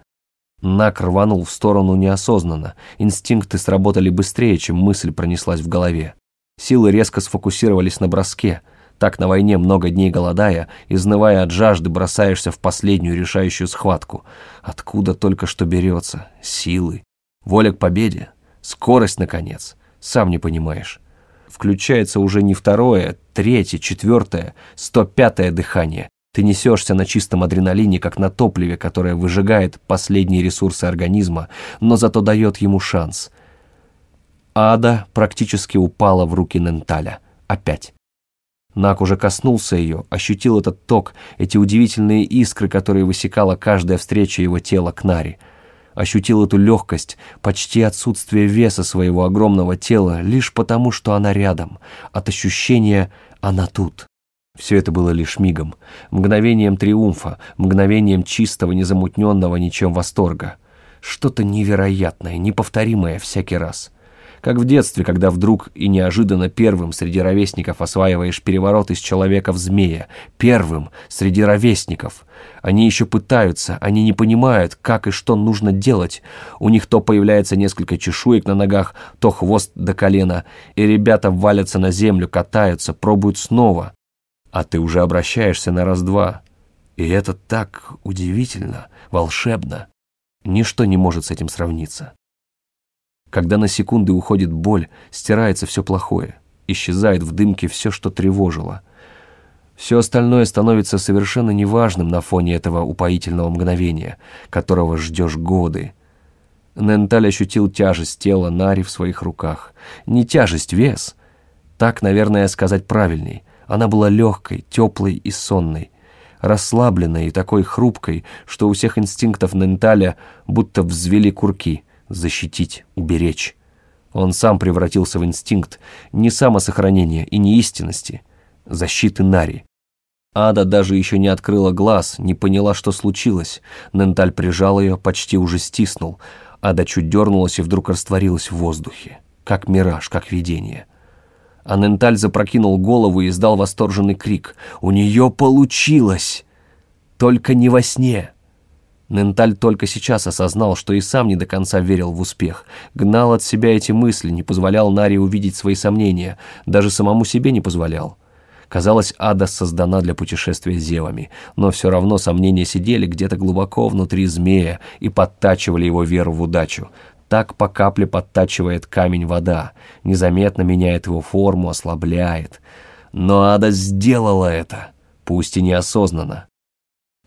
Нак рванул в сторону неосознанно. Инстинкты сработали быстрее, чем мысль пронеслась в голове. Силы резко сфокусировались на броске. Так на войне, много дней голодая, изнывая от жажды, бросаешься в последнюю решающую схватку. Откуда только что берется? Силы. Воля к победе. Скорость, наконец. Сам не понимаешь. Включается уже не второе, третье, четвертое, сто пятое дыхание. Ты несешься на чистом адреналине, как на топливе, которое выжигает последние ресурсы организма, но зато дает ему шанс – Ада практически упала в руки Ненталя. Опять. Нак уже коснулся ее, ощутил этот ток, эти удивительные искры, которые высекала каждая встреча его тела к Наре. Ощутил эту легкость, почти отсутствие веса своего огромного тела, лишь потому, что она рядом, от ощущения «она тут». Все это было лишь мигом, мгновением триумфа, мгновением чистого, незамутненного ничем восторга. Что-то невероятное, неповторимое всякий раз — как в детстве, когда вдруг и неожиданно первым среди ровесников осваиваешь переворот из человека в змея. Первым среди ровесников. Они еще пытаются, они не понимают, как и что нужно делать. У них то появляется несколько чешуек на ногах, то хвост до колена, и ребята валятся на землю, катаются, пробуют снова. А ты уже обращаешься на раз-два. И это так удивительно, волшебно. Ничто не может с этим сравниться. Когда на секунды уходит боль, стирается все плохое, исчезает в дымке все, что тревожило. Все остальное становится совершенно неважным на фоне этого упоительного мгновения, которого ждешь годы. Ненталь ощутил тяжесть тела Нари в своих руках. Не тяжесть, вес. Так, наверное, сказать правильней. Она была легкой, теплой и сонной расслабленной и такой хрупкой, что у всех инстинктов Ненталя будто взвели курки защитить, уберечь. Он сам превратился в инстинкт не самосохранения и не истинности, защиты Нари. Ада даже еще не открыла глаз, не поняла, что случилось. Ненталь прижал ее, почти уже стиснул. Ада чуть дернулась и вдруг растворилась в воздухе. Как мираж, как видение. А Ненталь запрокинул голову и издал восторженный крик. «У нее получилось! Только не во сне!» Ненталь только сейчас осознал, что и сам не до конца верил в успех. Гнал от себя эти мысли, не позволял Наре увидеть свои сомнения, даже самому себе не позволял. Казалось, ада создана для путешествия зевами, но все равно сомнения сидели где-то глубоко внутри змея и подтачивали его веру в удачу. Так по капле подтачивает камень вода, незаметно меняет его форму, ослабляет. Но ада сделала это, пусть и неосознанно.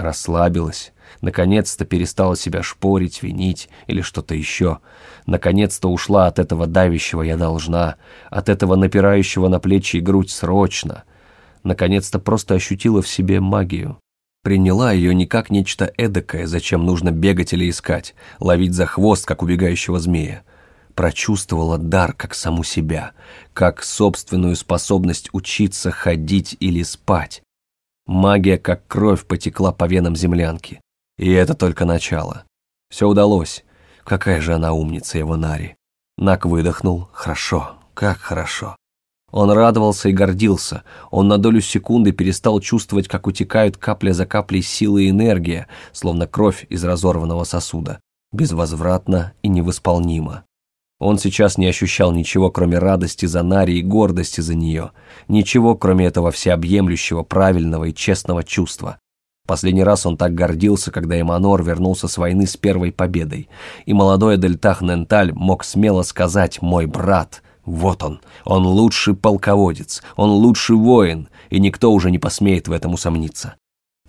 Расслабилась, Наконец-то перестала себя шпорить, винить или что-то еще. Наконец-то ушла от этого давящего «я должна», от этого напирающего на плечи и грудь срочно. Наконец-то просто ощутила в себе магию. Приняла ее не как нечто эдакое, зачем нужно бегать или искать, ловить за хвост, как убегающего змея. Прочувствовала дар как саму себя, как собственную способность учиться ходить или спать. Магия, как кровь, потекла по венам землянки. И это только начало. Все удалось. Какая же она умница, его Нари. Нак выдохнул. Хорошо, как хорошо. Он радовался и гордился. Он на долю секунды перестал чувствовать, как утекают капля за каплей силы и энергия, словно кровь из разорванного сосуда. Безвозвратно и невосполнимо. Он сейчас не ощущал ничего, кроме радости за Нари и гордости за нее. Ничего, кроме этого всеобъемлющего, правильного и честного чувства. Последний раз он так гордился, когда Эманор вернулся с войны с первой победой, и молодой Дельтах Ненталь мог смело сказать «мой брат» Вот он, он лучший полководец, он лучший воин, и никто уже не посмеет в этом усомниться.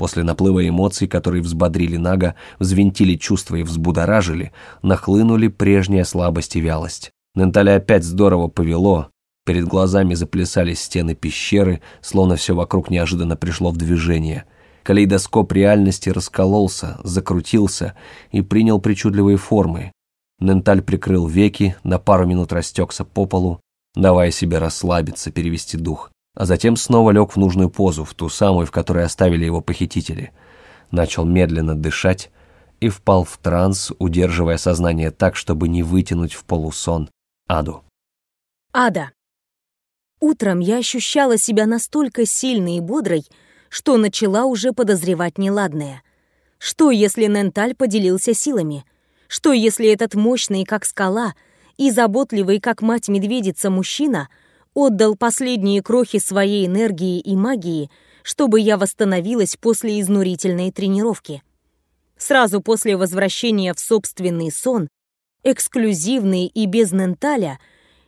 После наплыва эмоций, которые взбодрили Нага, взвинтили чувства и взбудоражили, нахлынули прежняя слабость и вялость. Ненталя опять здорово повело, перед глазами заплясали стены пещеры, словно все вокруг неожиданно пришло в движение. Калейдоскоп реальности раскололся, закрутился и принял причудливые формы. Ненталь прикрыл веки, на пару минут растекся по полу, давая себе расслабиться, перевести дух а затем снова лег в нужную позу, в ту самую, в которой оставили его похитители. Начал медленно дышать и впал в транс, удерживая сознание так, чтобы не вытянуть в полусон Аду. Ада. Утром я ощущала себя настолько сильной и бодрой, что начала уже подозревать неладное. Что, если Ненталь поделился силами? Что, если этот мощный, как скала, и заботливый, как мать-медведица, мужчина — отдал последние крохи своей энергии и магии, чтобы я восстановилась после изнурительной тренировки. Сразу после возвращения в собственный сон, эксклюзивный и без Ненталя,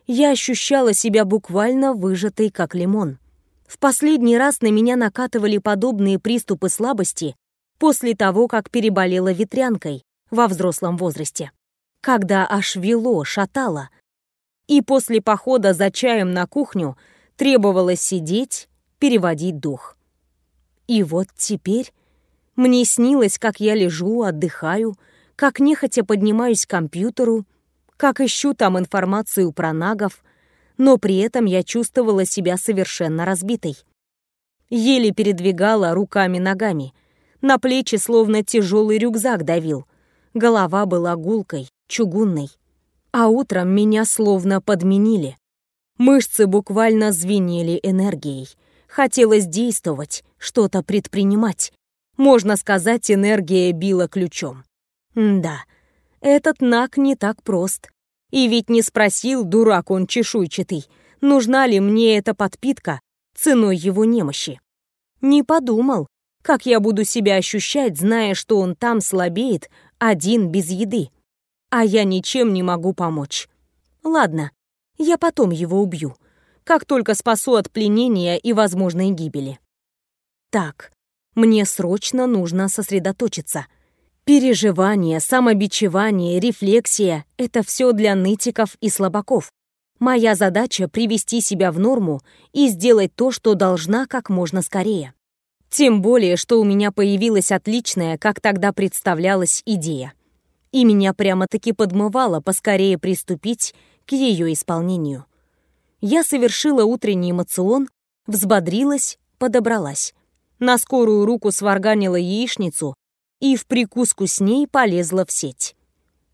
я ощущала себя буквально выжатой, как лимон. В последний раз на меня накатывали подобные приступы слабости после того, как переболела ветрянкой во взрослом возрасте. Когда аж вело, шатало, и после похода за чаем на кухню требовалось сидеть, переводить дух. И вот теперь мне снилось, как я лежу, отдыхаю, как нехотя поднимаюсь к компьютеру, как ищу там информацию про нагов, но при этом я чувствовала себя совершенно разбитой. Еле передвигала руками-ногами, на плечи словно тяжелый рюкзак давил, голова была гулкой, чугунной а утром меня словно подменили. Мышцы буквально звенели энергией. Хотелось действовать, что-то предпринимать. Можно сказать, энергия била ключом. М да, этот Нак не так прост. И ведь не спросил, дурак он чешуйчатый, нужна ли мне эта подпитка ценой его немощи. Не подумал, как я буду себя ощущать, зная, что он там слабеет, один без еды а я ничем не могу помочь. Ладно, я потом его убью, как только спасу от пленения и возможной гибели. Так, мне срочно нужно сосредоточиться. Переживание, самобичевание, рефлексия — это все для нытиков и слабаков. Моя задача — привести себя в норму и сделать то, что должна как можно скорее. Тем более, что у меня появилась отличная, как тогда представлялась, идея и меня прямо-таки подмывало поскорее приступить к ее исполнению. Я совершила утренний эмоцион, взбодрилась, подобралась. На скорую руку сварганила яичницу и в прикуску с ней полезла в сеть.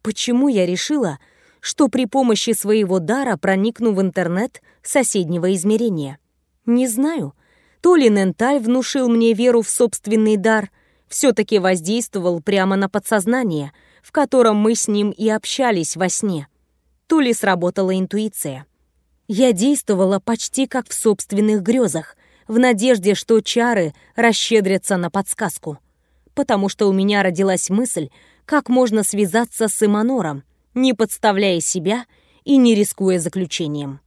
Почему я решила, что при помощи своего дара проникну в интернет соседнего измерения? Не знаю. То ли Ненталь внушил мне веру в собственный дар, все-таки воздействовал прямо на подсознание — в котором мы с ним и общались во сне. То ли сработала интуиция. Я действовала почти как в собственных грезах, в надежде, что чары расщедрятся на подсказку. Потому что у меня родилась мысль, как можно связаться с Эманором, не подставляя себя и не рискуя заключением.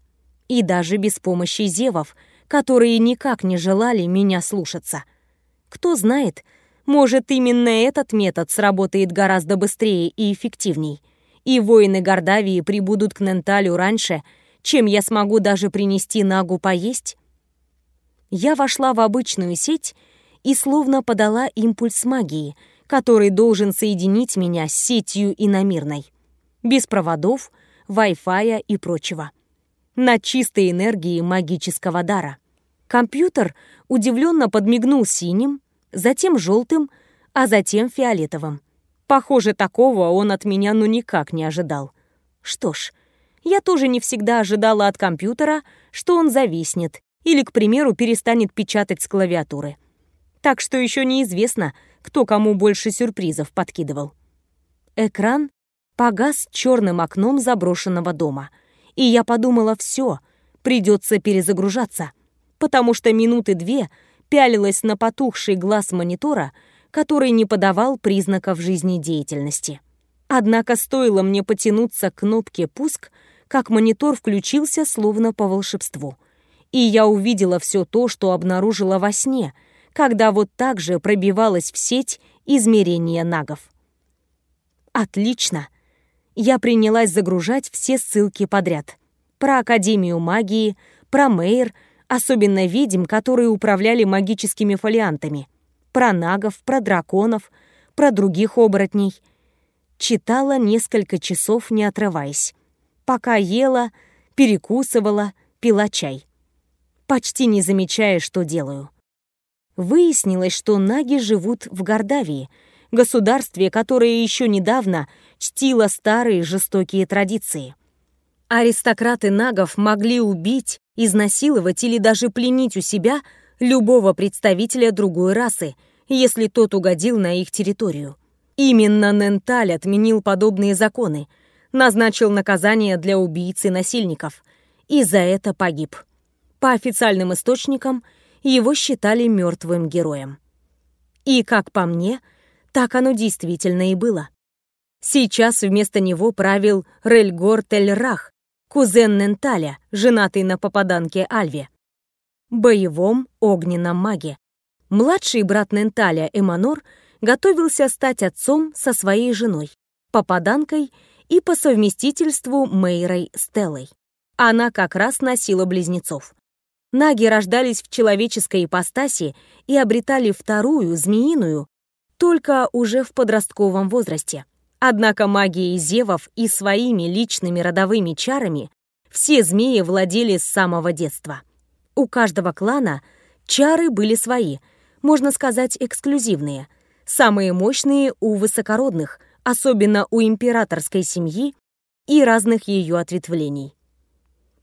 И даже без помощи зевов, которые никак не желали меня слушаться. Кто знает, может, именно этот метод сработает гораздо быстрее и эффективней, и воины Гордавии прибудут к Ненталю раньше, чем я смогу даже принести Нагу поесть? Я вошла в обычную сеть и словно подала импульс магии, который должен соединить меня с сетью иномирной. Без проводов, Wi-Fi и прочего. На чистой энергии магического дара. Компьютер удивленно подмигнул синим, затем желтым, а затем фиолетовым. Похоже, такого он от меня ну никак не ожидал. Что ж, я тоже не всегда ожидала от компьютера, что он зависнет или, к примеру, перестанет печатать с клавиатуры. Так что еще неизвестно, кто кому больше сюрпризов подкидывал. Экран погас черным окном заброшенного дома, и я подумала, все, придется перезагружаться, потому что минуты две пялилась на потухший глаз монитора, который не подавал признаков жизнедеятельности. Однако стоило мне потянуться к кнопке «Пуск», как монитор включился словно по волшебству. И я увидела все то, что обнаружила во сне, когда вот так же пробивалась в сеть измерения нагов. Отлично. Я принялась загружать все ссылки подряд. Про Академию магии, про Мейр, особенно ведьм, которые управляли магическими фолиантами, про нагов, про драконов, про других оборотней. Читала несколько часов, не отрываясь. Пока ела, перекусывала, пила чай. Почти не замечая, что делаю. Выяснилось, что наги живут в Гордавии, государстве, которое еще недавно чтило старые жестокие традиции. Аристократы нагов могли убить, изнасиловать или даже пленить у себя любого представителя другой расы, если тот угодил на их территорию. Именно Ненталь отменил подобные законы, назначил наказание для убийц и насильников, и за это погиб. По официальным источникам его считали мертвым героем. И, как по мне, так оно действительно и было. Сейчас вместо него правил Рельгор Тельрах, кузен Ненталя, женатый на попаданке Альве. Боевом огненном маге. Младший брат Ненталя, Эманор, готовился стать отцом со своей женой, попаданкой и по совместительству Мейрой Стеллой. Она как раз носила близнецов. Наги рождались в человеческой ипостаси и обретали вторую, змеиную, только уже в подростковом возрасте. Однако магией зевов и своими личными родовыми чарами все змеи владели с самого детства. У каждого клана чары были свои, можно сказать, эксклюзивные. Самые мощные у высокородных, особенно у императорской семьи и разных ее ответвлений.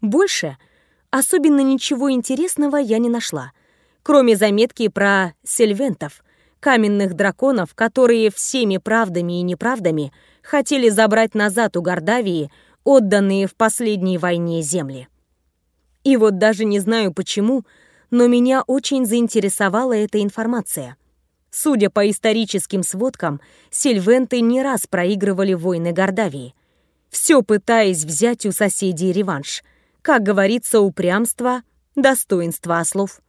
Больше особенно ничего интересного я не нашла, кроме заметки про сельвентов — каменных драконов, которые всеми правдами и неправдами хотели забрать назад у Гордавии отданные в последней войне земли. И вот даже не знаю почему, но меня очень заинтересовала эта информация. Судя по историческим сводкам, сильвенты не раз проигрывали войны Гордавии, все пытаясь взять у соседей реванш. Как говорится, упрямство — достоинство ослов.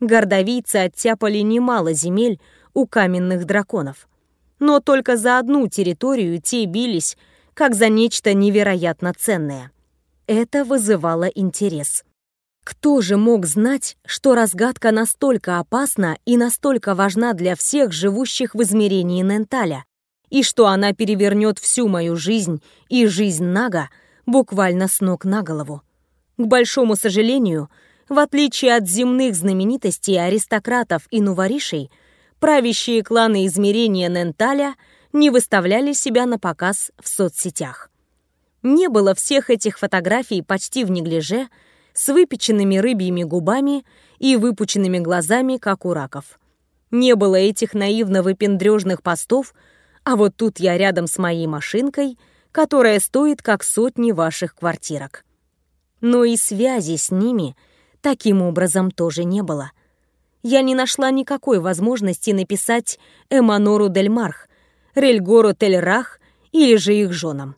Гордовийцы оттяпали немало земель у каменных драконов. Но только за одну территорию те бились, как за нечто невероятно ценное. Это вызывало интерес. Кто же мог знать, что разгадка настолько опасна и настолько важна для всех живущих в измерении Ненталя, и что она перевернет всю мою жизнь и жизнь Нага буквально с ног на голову? К большому сожалению, в отличие от земных знаменитостей, аристократов и нуворишей, правящие кланы измерения Ненталя не выставляли себя на показ в соцсетях. Не было всех этих фотографий почти в неглиже, с выпеченными рыбьими губами и выпученными глазами, как у раков. Не было этих наивно выпендрежных постов, а вот тут я рядом с моей машинкой, которая стоит как сотни ваших квартирок. Но и связи с ними таким образом тоже не было я не нашла никакой возможности написать Эманору Дель Марх, Рельгору Тель-Рах или же их женам.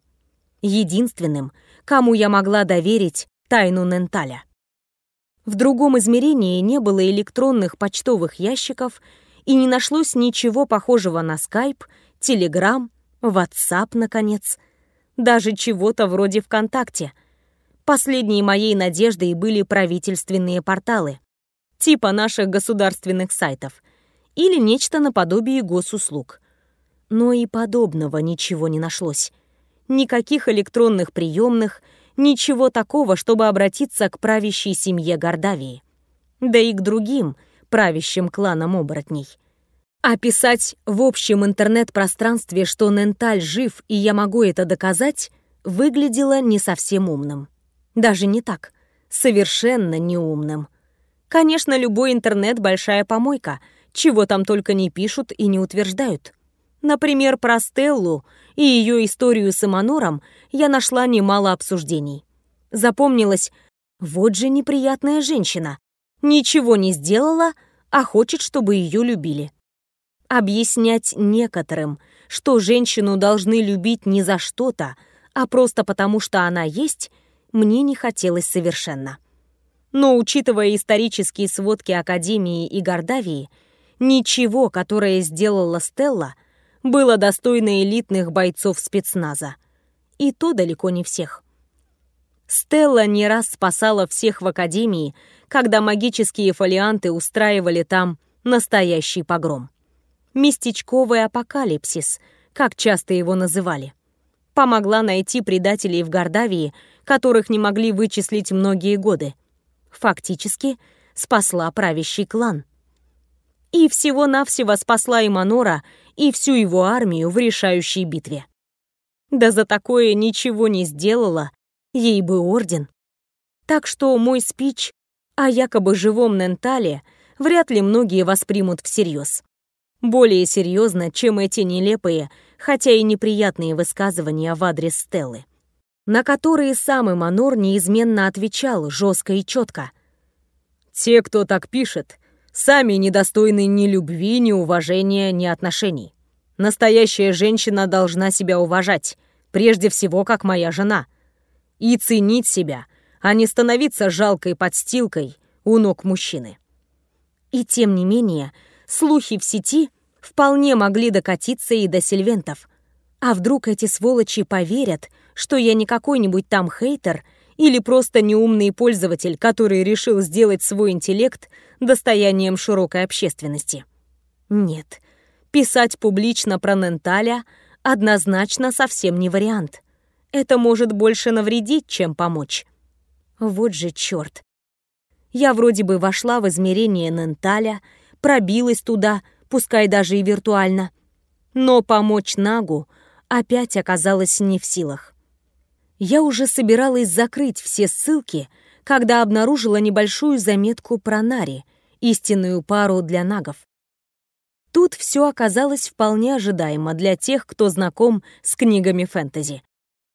Единственным, кому я могла доверить тайну Ненталя. В другом измерении не было электронных почтовых ящиков и не нашлось ничего похожего на Skype, Telegram, WhatsApp, наконец. Даже чего-то вроде ВКонтакте. Последней моей надеждой были правительственные порталы типа наших государственных сайтов, или нечто наподобие госуслуг. Но и подобного ничего не нашлось. Никаких электронных приемных, ничего такого, чтобы обратиться к правящей семье Гордавии. Да и к другим правящим кланам оборотней. Описать в общем интернет-пространстве, что Ненталь жив и я могу это доказать, выглядело не совсем умным. Даже не так. Совершенно неумным. Конечно, любой интернет — большая помойка, чего там только не пишут и не утверждают. Например, про Стеллу и ее историю с Эманором я нашла немало обсуждений. Запомнилось, вот же неприятная женщина. Ничего не сделала, а хочет, чтобы ее любили. Объяснять некоторым, что женщину должны любить не за что-то, а просто потому, что она есть, мне не хотелось совершенно. Но, учитывая исторические сводки Академии и Гордавии, ничего, которое сделала Стелла, было достойно элитных бойцов спецназа. И то далеко не всех. Стелла не раз спасала всех в Академии, когда магические фолианты устраивали там настоящий погром. Местечковый апокалипсис, как часто его называли. Помогла найти предателей в Гордавии, которых не могли вычислить многие годы. Фактически, спасла правящий клан. И всего-навсего спасла и Манора, и всю его армию в решающей битве. Да за такое ничего не сделала, ей бы орден. Так что мой спич о якобы живом Нентале вряд ли многие воспримут всерьез. Более серьезно, чем эти нелепые, хотя и неприятные высказывания в адрес Стеллы, на которые сам Эманор неизменно отвечал жестко и четко. «Те, кто так пишет, сами недостойны ни любви, ни уважения, ни отношений. Настоящая женщина должна себя уважать, прежде всего, как моя жена, и ценить себя — а не становиться жалкой подстилкой у ног мужчины. И тем не менее, слухи в сети вполне могли докатиться и до сельвентов. А вдруг эти сволочи поверят, что я не какой-нибудь там хейтер или просто неумный пользователь, который решил сделать свой интеллект достоянием широкой общественности? Нет, писать публично про Ненталя однозначно совсем не вариант. Это может больше навредить, чем помочь. Вот же черт. Я вроде бы вошла в измерение Ненталя, пробилась туда, пускай даже и виртуально. Но помочь Нагу опять оказалась не в силах. Я уже собиралась закрыть все ссылки, когда обнаружила небольшую заметку про Нари, истинную пару для нагов. Тут все оказалось вполне ожидаемо для тех, кто знаком с книгами фэнтези.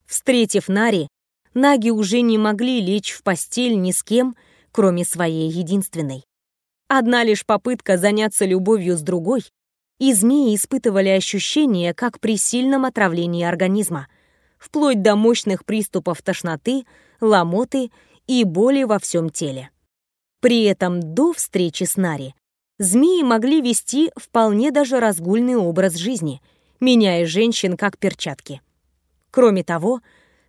Встретив Нари, наги уже не могли лечь в постель ни с кем, кроме своей единственной. Одна лишь попытка заняться любовью с другой, и змеи испытывали ощущения, как при сильном отравлении организма, вплоть до мощных приступов тошноты, ломоты и боли во всем теле. При этом до встречи с Нари змеи могли вести вполне даже разгульный образ жизни, меняя женщин как перчатки. Кроме того,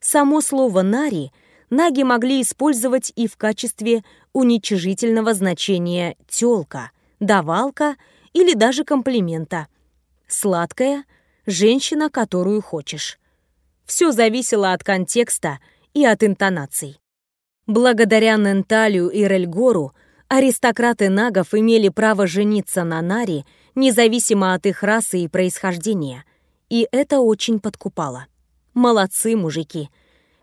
Само слово «нари» наги могли использовать и в качестве уничижительного значения «тёлка», «давалка» или даже комплимента. «Сладкая» — «женщина, которую хочешь». Все зависело от контекста и от интонаций. Благодаря Ненталю и Рельгору аристократы нагов имели право жениться на Нари, независимо от их расы и происхождения, и это очень подкупало. Молодцы, мужики.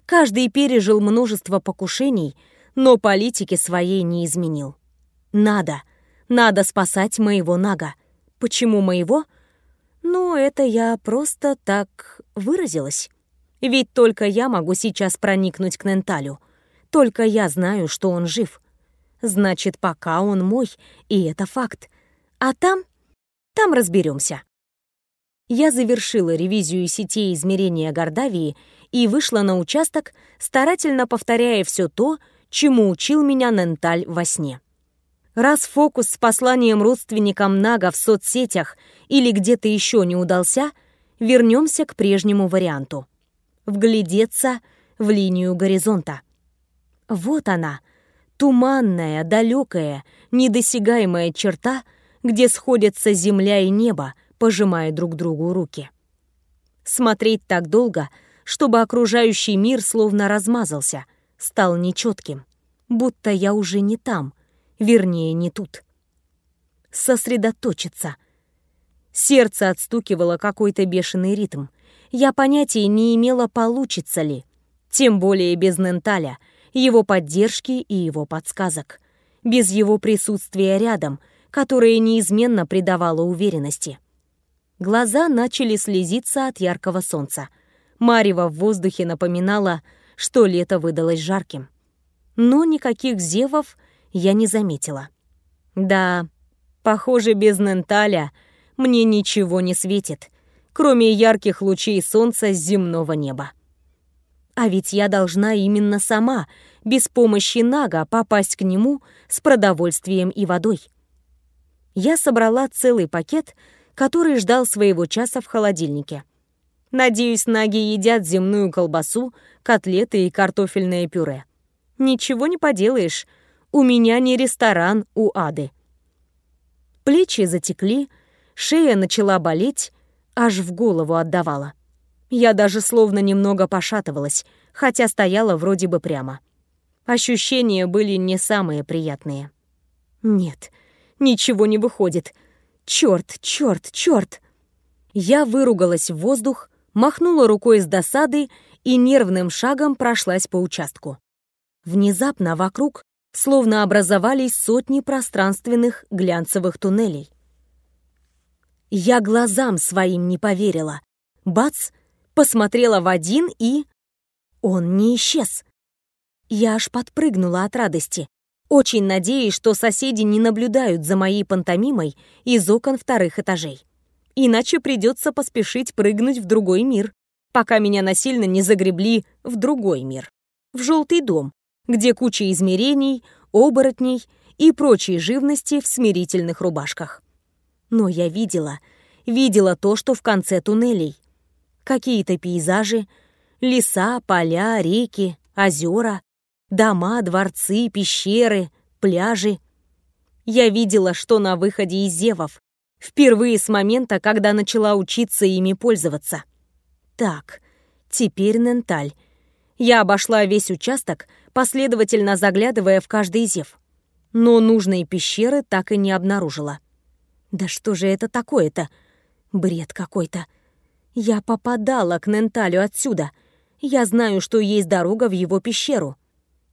Каждый пережил множество покушений, но политики своей не изменил. Надо, надо спасать моего Нага. Почему моего? Ну, это я просто так выразилась. Ведь только я могу сейчас проникнуть к Ненталю. Только я знаю, что он жив. Значит, пока он мой, и это факт. А там... там разберемся я завершила ревизию сетей измерения Гордавии и вышла на участок, старательно повторяя все то, чему учил меня Ненталь во сне. Раз фокус с посланием родственникам Нага в соцсетях или где-то еще не удался, вернемся к прежнему варианту. Вглядеться в линию горизонта. Вот она, туманная, далекая, недосягаемая черта, где сходятся земля и небо, пожимая друг другу руки. Смотреть так долго, чтобы окружающий мир словно размазался, стал нечетким, будто я уже не там, вернее, не тут. Сосредоточиться. Сердце отстукивало какой-то бешеный ритм. Я понятия не имела, получится ли. Тем более без Ненталя, его поддержки и его подсказок. Без его присутствия рядом, которое неизменно придавало уверенности. Глаза начали слезиться от яркого солнца. Марево в воздухе напоминало, что лето выдалось жарким. Но никаких зевов я не заметила. Да, похоже, без Ненталя мне ничего не светит, кроме ярких лучей солнца с земного неба. А ведь я должна именно сама, без помощи Нага, попасть к нему с продовольствием и водой. Я собрала целый пакет, который ждал своего часа в холодильнике. Надеюсь, наги едят земную колбасу, котлеты и картофельное пюре. Ничего не поделаешь, у меня не ресторан у Ады. Плечи затекли, шея начала болеть, аж в голову отдавала. Я даже словно немного пошатывалась, хотя стояла вроде бы прямо. Ощущения были не самые приятные. Нет, ничего не выходит. Черт, черт, черт! Я выругалась в воздух, махнула рукой с досады и нервным шагом прошлась по участку. Внезапно вокруг словно образовались сотни пространственных глянцевых туннелей. Я глазам своим не поверила. Бац! Посмотрела в один и... Он не исчез. Я аж подпрыгнула от радости, очень надеюсь, что соседи не наблюдают за моей пантомимой из окон вторых этажей. Иначе придется поспешить прыгнуть в другой мир, пока меня насильно не загребли в другой мир. В желтый дом, где куча измерений, оборотней и прочей живности в смирительных рубашках. Но я видела, видела то, что в конце туннелей. Какие-то пейзажи, леса, поля, реки, озера, дома, дворцы, пещеры, пляжи. Я видела, что на выходе из зевов, впервые с момента, когда начала учиться ими пользоваться. Так, теперь Ненталь. Я обошла весь участок, последовательно заглядывая в каждый зев. Но нужной пещеры так и не обнаружила. Да что же это такое-то? Бред какой-то. Я попадала к Ненталю отсюда. Я знаю, что есть дорога в его пещеру.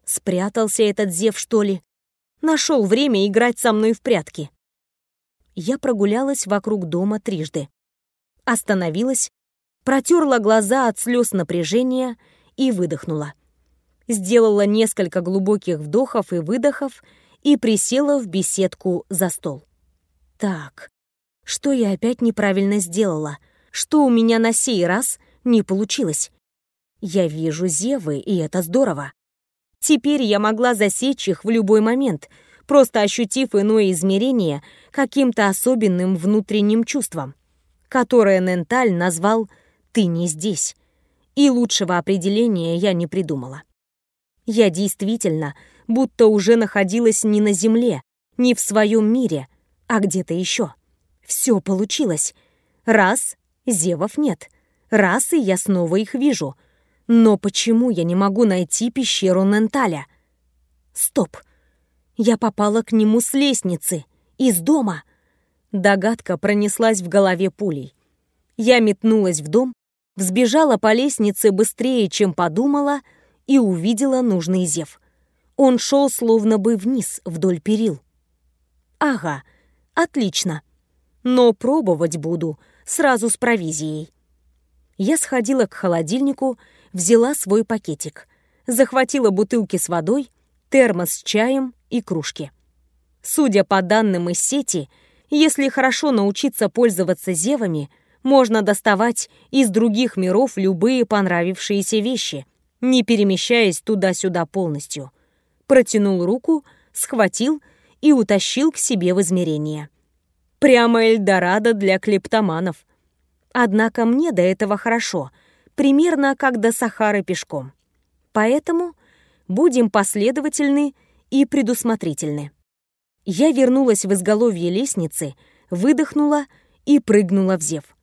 Спрятался этот Зев, что ли? Нашел время играть со мной в прятки. Я прогулялась вокруг дома трижды. Остановилась, протерла глаза от слез напряжения и выдохнула сделала несколько глубоких вдохов и выдохов и присела в беседку за стол. Так, что я опять неправильно сделала? Что у меня на сей раз не получилось? Я вижу зевы, и это здорово. Теперь я могла засечь их в любой момент, просто ощутив иное измерение каким-то особенным внутренним чувством, которое Ненталь назвал «ты не здесь». И лучшего определения я не придумала. Я действительно будто уже находилась не на Земле, не в своем мире, а где-то еще. Все получилось. Раз — зевов нет. Раз — и я снова их вижу. Но почему я не могу найти пещеру Ненталя? Стоп. Я попала к нему с лестницы, из дома. Догадка пронеслась в голове пулей. Я метнулась в дом, взбежала по лестнице быстрее, чем подумала — и увидела нужный зев. Он шел словно бы вниз, вдоль перил. Ага, отлично. Но пробовать буду сразу с провизией. Я сходила к холодильнику, взяла свой пакетик, захватила бутылки с водой, термос с чаем и кружки. Судя по данным из сети, если хорошо научиться пользоваться зевами, можно доставать из других миров любые понравившиеся вещи — не перемещаясь туда-сюда полностью. Протянул руку, схватил и утащил к себе в измерение. Прямо Эльдорадо для клептоманов. Однако мне до этого хорошо, примерно как до Сахары пешком. Поэтому будем последовательны и предусмотрительны. Я вернулась в изголовье лестницы, выдохнула и прыгнула в зев.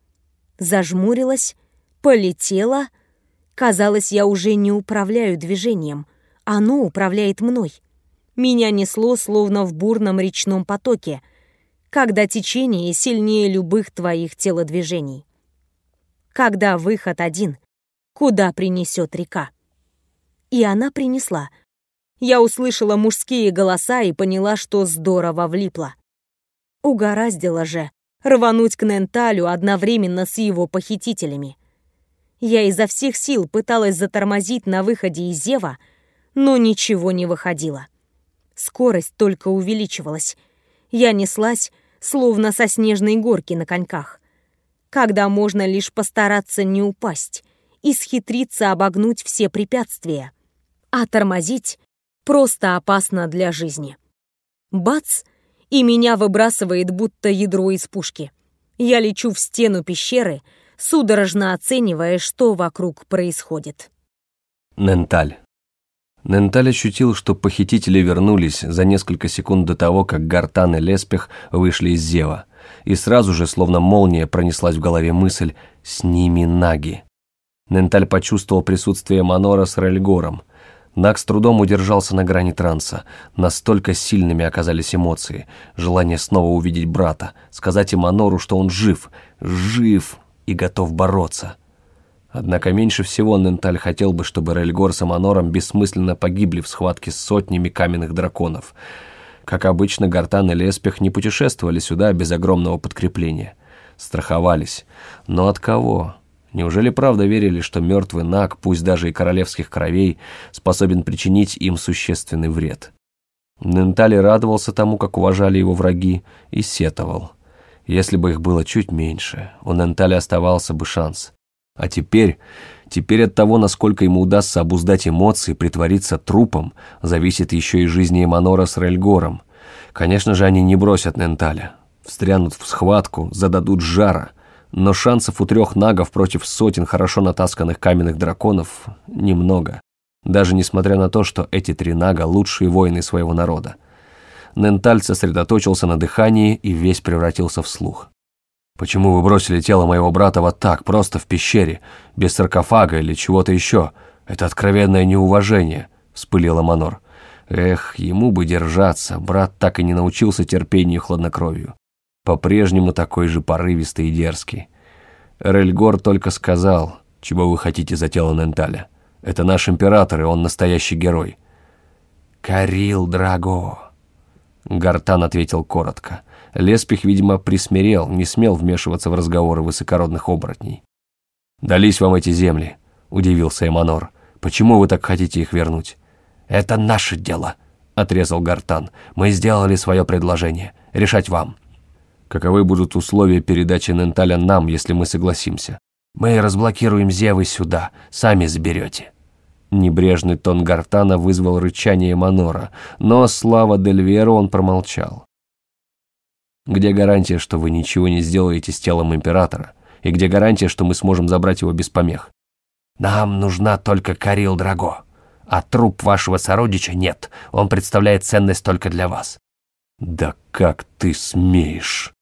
Зажмурилась, полетела — Казалось, я уже не управляю движением. Оно управляет мной. Меня несло, словно в бурном речном потоке, когда течение сильнее любых твоих телодвижений. Когда выход один, куда принесет река. И она принесла. Я услышала мужские голоса и поняла, что здорово влипла. Угораздило же рвануть к Ненталю одновременно с его похитителями. Я изо всех сил пыталась затормозить на выходе из Зева, но ничего не выходило. Скорость только увеличивалась. Я неслась, словно со снежной горки на коньках, когда можно лишь постараться не упасть исхитриться обогнуть все препятствия. А тормозить просто опасно для жизни. Бац! И меня выбрасывает будто ядро из пушки. Я лечу в стену пещеры, судорожно оценивая, что вокруг происходит. Ненталь. Ненталь ощутил, что похитители вернулись за несколько секунд до того, как Гартан и Леспех вышли из Зева, и сразу же, словно молния, пронеслась в голове мысль «С ними наги». Ненталь почувствовал присутствие Манора с Рельгором. Наг с трудом удержался на грани транса. Настолько сильными оказались эмоции. Желание снова увидеть брата, сказать и Манору, что он жив, жив и готов бороться. Однако меньше всего Ненталь хотел бы, чтобы Рельгор с Аманором бессмысленно погибли в схватке с сотнями каменных драконов. Как обычно, Гартан и Леспех не путешествовали сюда без огромного подкрепления. Страховались. Но от кого? Неужели правда верили, что мертвый Наг, пусть даже и королевских кровей, способен причинить им существенный вред? Нентали радовался тому, как уважали его враги, и сетовал. Если бы их было чуть меньше, у Нентали оставался бы шанс. А теперь, теперь от того, насколько ему удастся обуздать эмоции, притвориться трупом, зависит еще и жизни Эманора с Рельгором. Конечно же, они не бросят Ненталя. Встрянут в схватку, зададут жара. Но шансов у трех нагов против сотен хорошо натасканных каменных драконов немного. Даже несмотря на то, что эти три нага – лучшие воины своего народа. Ненталь сосредоточился на дыхании и весь превратился в слух. Почему вы бросили тело моего брата вот так, просто в пещере, без саркофага или чего-то еще? Это откровенное неуважение», — вспылила Манор. Эх, ему бы держаться, брат так и не научился терпению и хладнокровию. По-прежнему такой же порывистый и дерзкий. Рельгор только сказал, чего вы хотите за тело Ненталя. Это наш император, и он настоящий герой. «Карил Драго», — Гартан ответил коротко. Леспих, видимо, присмирел, не смел вмешиваться в разговоры высокородных оборотней. «Дались вам эти земли», — удивился Эманор. «Почему вы так хотите их вернуть?» «Это наше дело», — отрезал Гартан. «Мы сделали свое предложение. Решать вам». «Каковы будут условия передачи Ненталя нам, если мы согласимся?» «Мы разблокируем Зевы сюда. Сами заберете». Небрежный тон Гартана вызвал рычание Манора, но, слава Дельверу, он промолчал. Где гарантия, что вы ничего не сделаете с телом императора? И где гарантия, что мы сможем забрать его без помех? Нам нужна только Карил Драго. А труп вашего сородича нет. Он представляет ценность только для вас. Да как ты смеешь?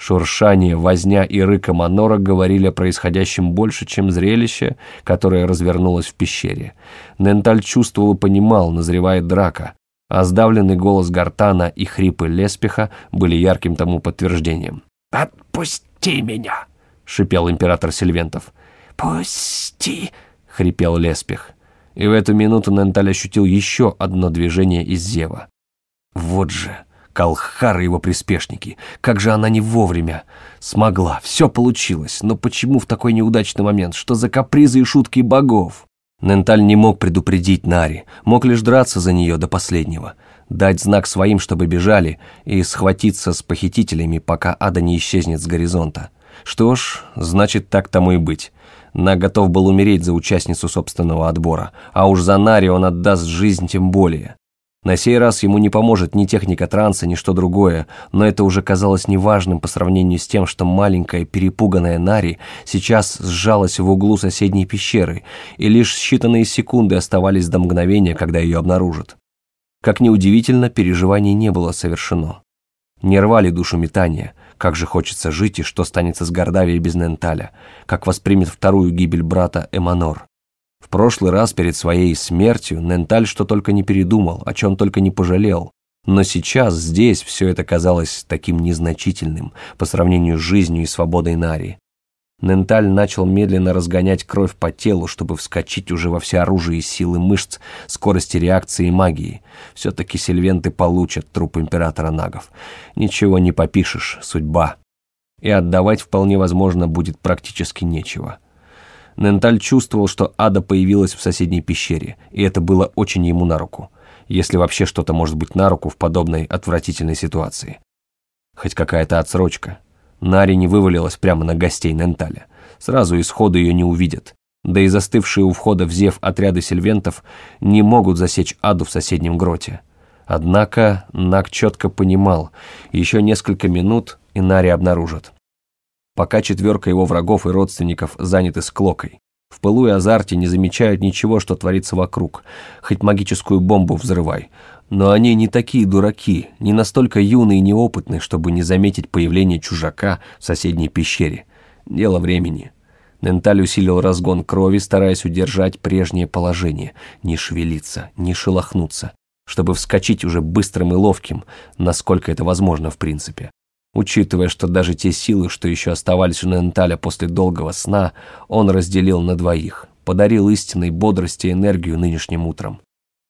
Шуршание, возня и рыка Манора говорили о происходящем больше, чем зрелище, которое развернулось в пещере. Ненталь чувствовал и понимал, назревает драка, а сдавленный голос Гартана и хрипы Леспиха были ярким тому подтверждением. «Отпусти меня!» — шипел император Сильвентов. «Пусти!» — хрипел Леспих. И в эту минуту Ненталь ощутил еще одно движение из Зева. Вот же, Калхар и его приспешники, как же она не вовремя. Смогла, все получилось, но почему в такой неудачный момент? Что за капризы и шутки богов? Ненталь не мог предупредить Нари, мог лишь драться за нее до последнего, дать знак своим, чтобы бежали, и схватиться с похитителями, пока ада не исчезнет с горизонта. Что ж, значит, так тому и быть. На готов был умереть за участницу собственного отбора, а уж за Нари он отдаст жизнь тем более. На сей раз ему не поможет ни техника транса, ни что другое, но это уже казалось неважным по сравнению с тем, что маленькая перепуганная Нари сейчас сжалась в углу соседней пещеры, и лишь считанные секунды оставались до мгновения, когда ее обнаружат. Как неудивительно, переживаний не было совершено. Не рвали душу метания, как же хочется жить и что станется с Гордавией без Ненталя, как воспримет вторую гибель брата Эманор. В прошлый раз перед своей смертью Ненталь что только не передумал, о чем только не пожалел. Но сейчас здесь все это казалось таким незначительным по сравнению с жизнью и свободой Нари. Ненталь начал медленно разгонять кровь по телу, чтобы вскочить уже во всеоружии силы мышц, скорости реакции и магии. Все-таки сильвенты получат труп императора Нагов. Ничего не попишешь, судьба. И отдавать вполне возможно будет практически нечего. Ненталь чувствовал, что ада появилась в соседней пещере, и это было очень ему на руку, если вообще что-то может быть на руку в подобной отвратительной ситуации. Хоть какая-то отсрочка. Нари не вывалилась прямо на гостей Ненталя. Сразу исходу ее не увидят. Да и застывшие у входа в Зев отряды сельвентов не могут засечь Аду в соседнем гроте. Однако Наг четко понимал, еще несколько минут и Нари обнаружат. Пока четверка его врагов и родственников заняты склокой. В пылу и азарте не замечают ничего, что творится вокруг, хоть магическую бомбу взрывай. Но они не такие дураки, не настолько юные и неопытные, чтобы не заметить появление чужака в соседней пещере. Дело времени. Ненталь усилил разгон крови, стараясь удержать прежнее положение, не шевелиться, не шелохнуться, чтобы вскочить уже быстрым и ловким, насколько это возможно в принципе. Учитывая, что даже те силы, что еще оставались у Ненталя после долгого сна, он разделил на двоих, подарил истинной бодрости и энергию нынешним утром.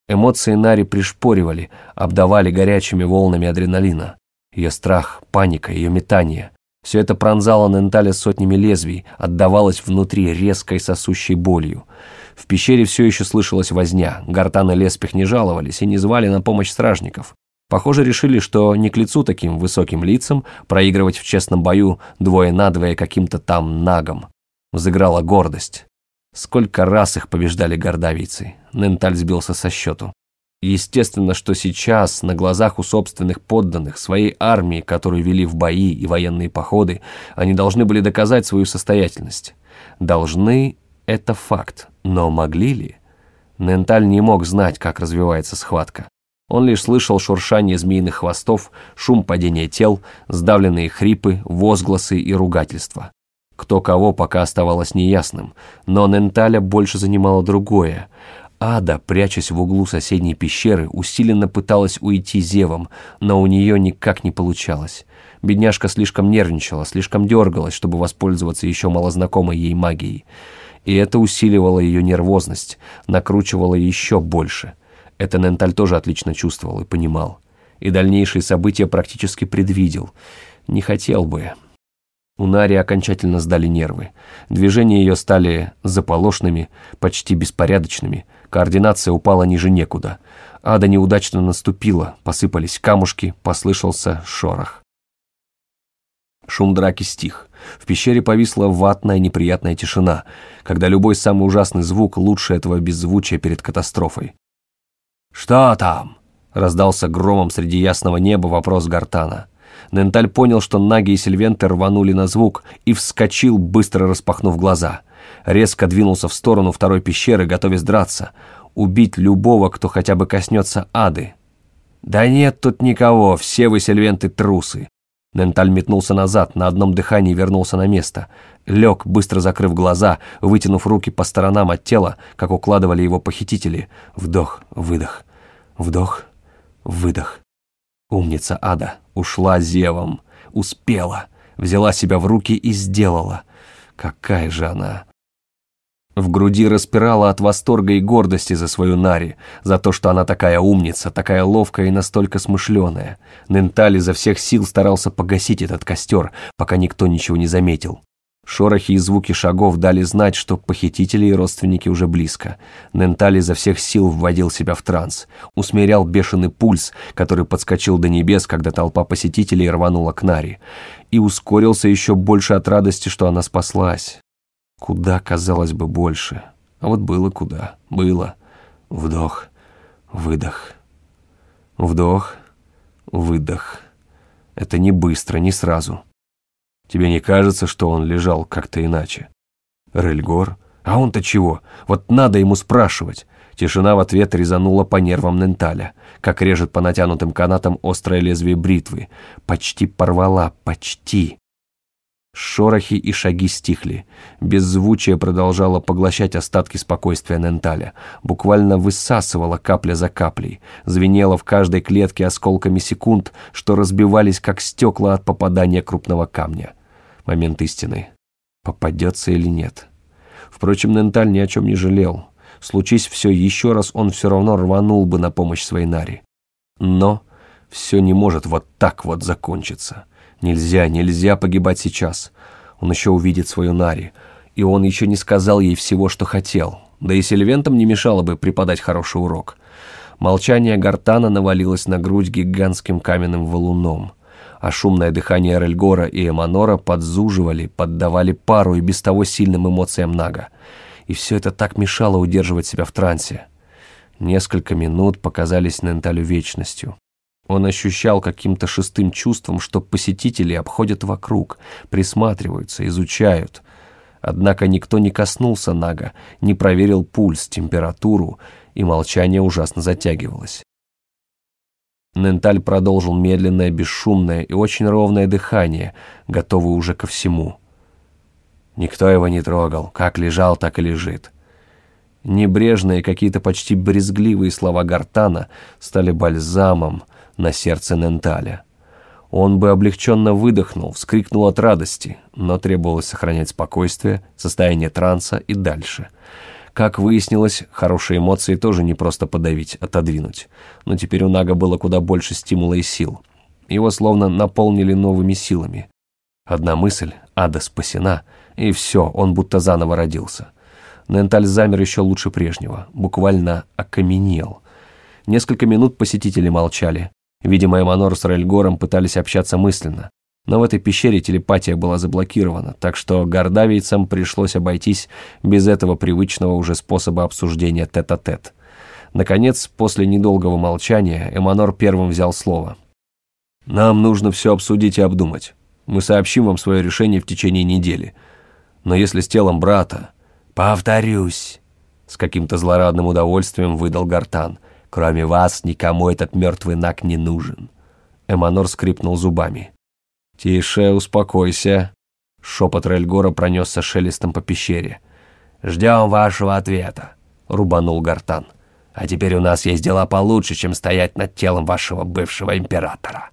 Эмоции Нари пришпоривали, обдавали горячими волнами адреналина. Ее страх, паника, ее метание. Все это пронзало Ненталя сотнями лезвий, отдавалось внутри резкой сосущей болью. В пещере все еще слышалась возня, Гартан и Леспих не жаловались и не звали на помощь стражников. Похоже, решили, что не к лицу таким высоким лицам проигрывать в честном бою двое надвое каким-то там нагом. Взыграла гордость. Сколько раз их побеждали гордавийцы. Ненталь сбился со счету. Естественно, что сейчас, на глазах у собственных подданных, своей армии, которую вели в бои и военные походы, они должны были доказать свою состоятельность. Должны – это факт, но могли ли? Ненталь не мог знать, как развивается схватка. Он лишь слышал шуршание змеиных хвостов, шум падения тел, сдавленные хрипы, возгласы и ругательства. Кто кого пока оставалось неясным, но Ненталя больше занимало другое – Ада, прячась в углу соседней пещеры, усиленно пыталась уйти зевом, но у нее никак не получалось. Бедняжка слишком нервничала, слишком дергалась, чтобы воспользоваться еще малознакомой ей магией. И это усиливало ее нервозность, накручивало еще больше. Это Ненталь тоже отлично чувствовал и понимал. И дальнейшие события практически предвидел. Не хотел бы, у Нари окончательно сдали нервы. Движения ее стали заполошными, почти беспорядочными. Координация упала ниже некуда. Ада неудачно наступила, посыпались камушки, послышался шорох. Шум драки стих. В пещере повисла ватная неприятная тишина, когда любой самый ужасный звук лучше этого беззвучия перед катастрофой. «Что там?» — раздался громом среди ясного неба вопрос Гартана. Ненталь понял, что Наги и Сильвенты рванули на звук и вскочил, быстро распахнув глаза. Резко двинулся в сторону второй пещеры, готовясь драться. Убить любого, кто хотя бы коснется ады. «Да нет тут никого, все вы, Сильвенты, трусы!» Ненталь метнулся назад, на одном дыхании вернулся на место. Лег, быстро закрыв глаза, вытянув руки по сторонам от тела, как укладывали его похитители. Вдох, выдох, вдох, выдох. Умница Ада. Ушла зевом. Успела. Взяла себя в руки и сделала. Какая же она... В груди распирала от восторга и гордости за свою Нари, за то, что она такая умница, такая ловкая и настолько смышленая. Ненталь изо всех сил старался погасить этот костер, пока никто ничего не заметил. Шорохи и звуки шагов дали знать, что похитители и родственники уже близко. Ненталь изо всех сил вводил себя в транс, усмирял бешеный пульс, который подскочил до небес, когда толпа посетителей рванула к Наре, и ускорился еще больше от радости, что она спаслась. Куда, казалось бы, больше. А вот было куда. Было. Вдох, выдох. Вдох, выдох. Это не быстро, не сразу. Тебе не кажется, что он лежал как-то иначе? Рельгор? А он-то чего? Вот надо ему спрашивать. Тишина в ответ резанула по нервам Ненталя, как режет по натянутым канатам острое лезвие бритвы. Почти порвала, почти. Шорохи и шаги стихли. Беззвучие продолжало поглощать остатки спокойствия Ненталя. Буквально высасывало капля за каплей. Звенело в каждой клетке осколками секунд, что разбивались, как стекла от попадания крупного камня момент истины. Попадется или нет. Впрочем, Ненталь ни о чем не жалел. Случись все еще раз, он все равно рванул бы на помощь своей Наре. Но все не может вот так вот закончиться. Нельзя, нельзя погибать сейчас. Он еще увидит свою Нари, и он еще не сказал ей всего, что хотел. Да и Сильвентам не мешало бы преподать хороший урок. Молчание Гартана навалилось на грудь гигантским каменным валуном а шумное дыхание Рельгора и Эманора подзуживали, поддавали пару и без того сильным эмоциям Нага. и все это так мешало удерживать себя в трансе. Несколько минут показались Ненталю вечностью. Он ощущал каким-то шестым чувством, что посетители обходят вокруг, присматриваются, изучают. Однако никто не коснулся Нага, не проверил пульс, температуру, и молчание ужасно затягивалось. Ненталь продолжил медленное, бесшумное и очень ровное дыхание, готовый уже ко всему. Никто его не трогал, как лежал, так и лежит. Небрежные, какие-то почти брезгливые слова Гартана стали бальзамом на сердце Ненталя. Он бы облегченно выдохнул, вскрикнул от радости, но требовалось сохранять спокойствие, состояние транса и дальше — как выяснилось, хорошие эмоции тоже не просто подавить, отодвинуть. Но теперь у Нага было куда больше стимула и сил. Его словно наполнили новыми силами. Одна мысль — Ада спасена, и все, он будто заново родился. Ненталь замер еще лучше прежнего, буквально окаменел. Несколько минут посетители молчали. Видимо, Эманор с Рельгором пытались общаться мысленно. Но в этой пещере телепатия была заблокирована, так что гордавийцам пришлось обойтись без этого привычного уже способа обсуждения тет-а-тет. -тет. Наконец, после недолгого молчания, Эманор первым взял слово. «Нам нужно все обсудить и обдумать. Мы сообщим вам свое решение в течение недели. Но если с телом брата...» «Повторюсь», — с каким-то злорадным удовольствием выдал Гартан. «Кроме вас никому этот мертвый наг не нужен». Эманор скрипнул зубами. «Тише, успокойся», — шепот Рельгора пронесся шелестом по пещере. «Ждем вашего ответа», — рубанул Гартан. «А теперь у нас есть дела получше, чем стоять над телом вашего бывшего императора».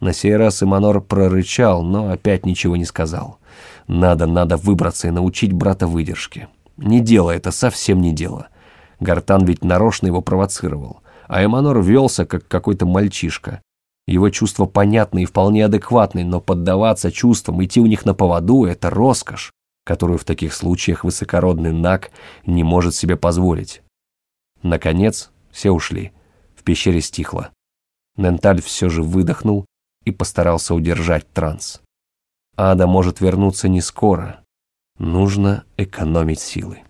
На сей раз Иманор прорычал, но опять ничего не сказал. «Надо, надо выбраться и научить брата выдержке. Не дело это, совсем не дело. Гартан ведь нарочно его провоцировал, а Эманор велся, как какой-то мальчишка. Его чувства понятны и вполне адекватны, но поддаваться чувствам, идти у них на поводу – это роскошь, которую в таких случаях высокородный Наг не может себе позволить. Наконец, все ушли. В пещере стихло. Ненталь все же выдохнул и постарался удержать транс. Ада может вернуться не скоро. Нужно экономить силы.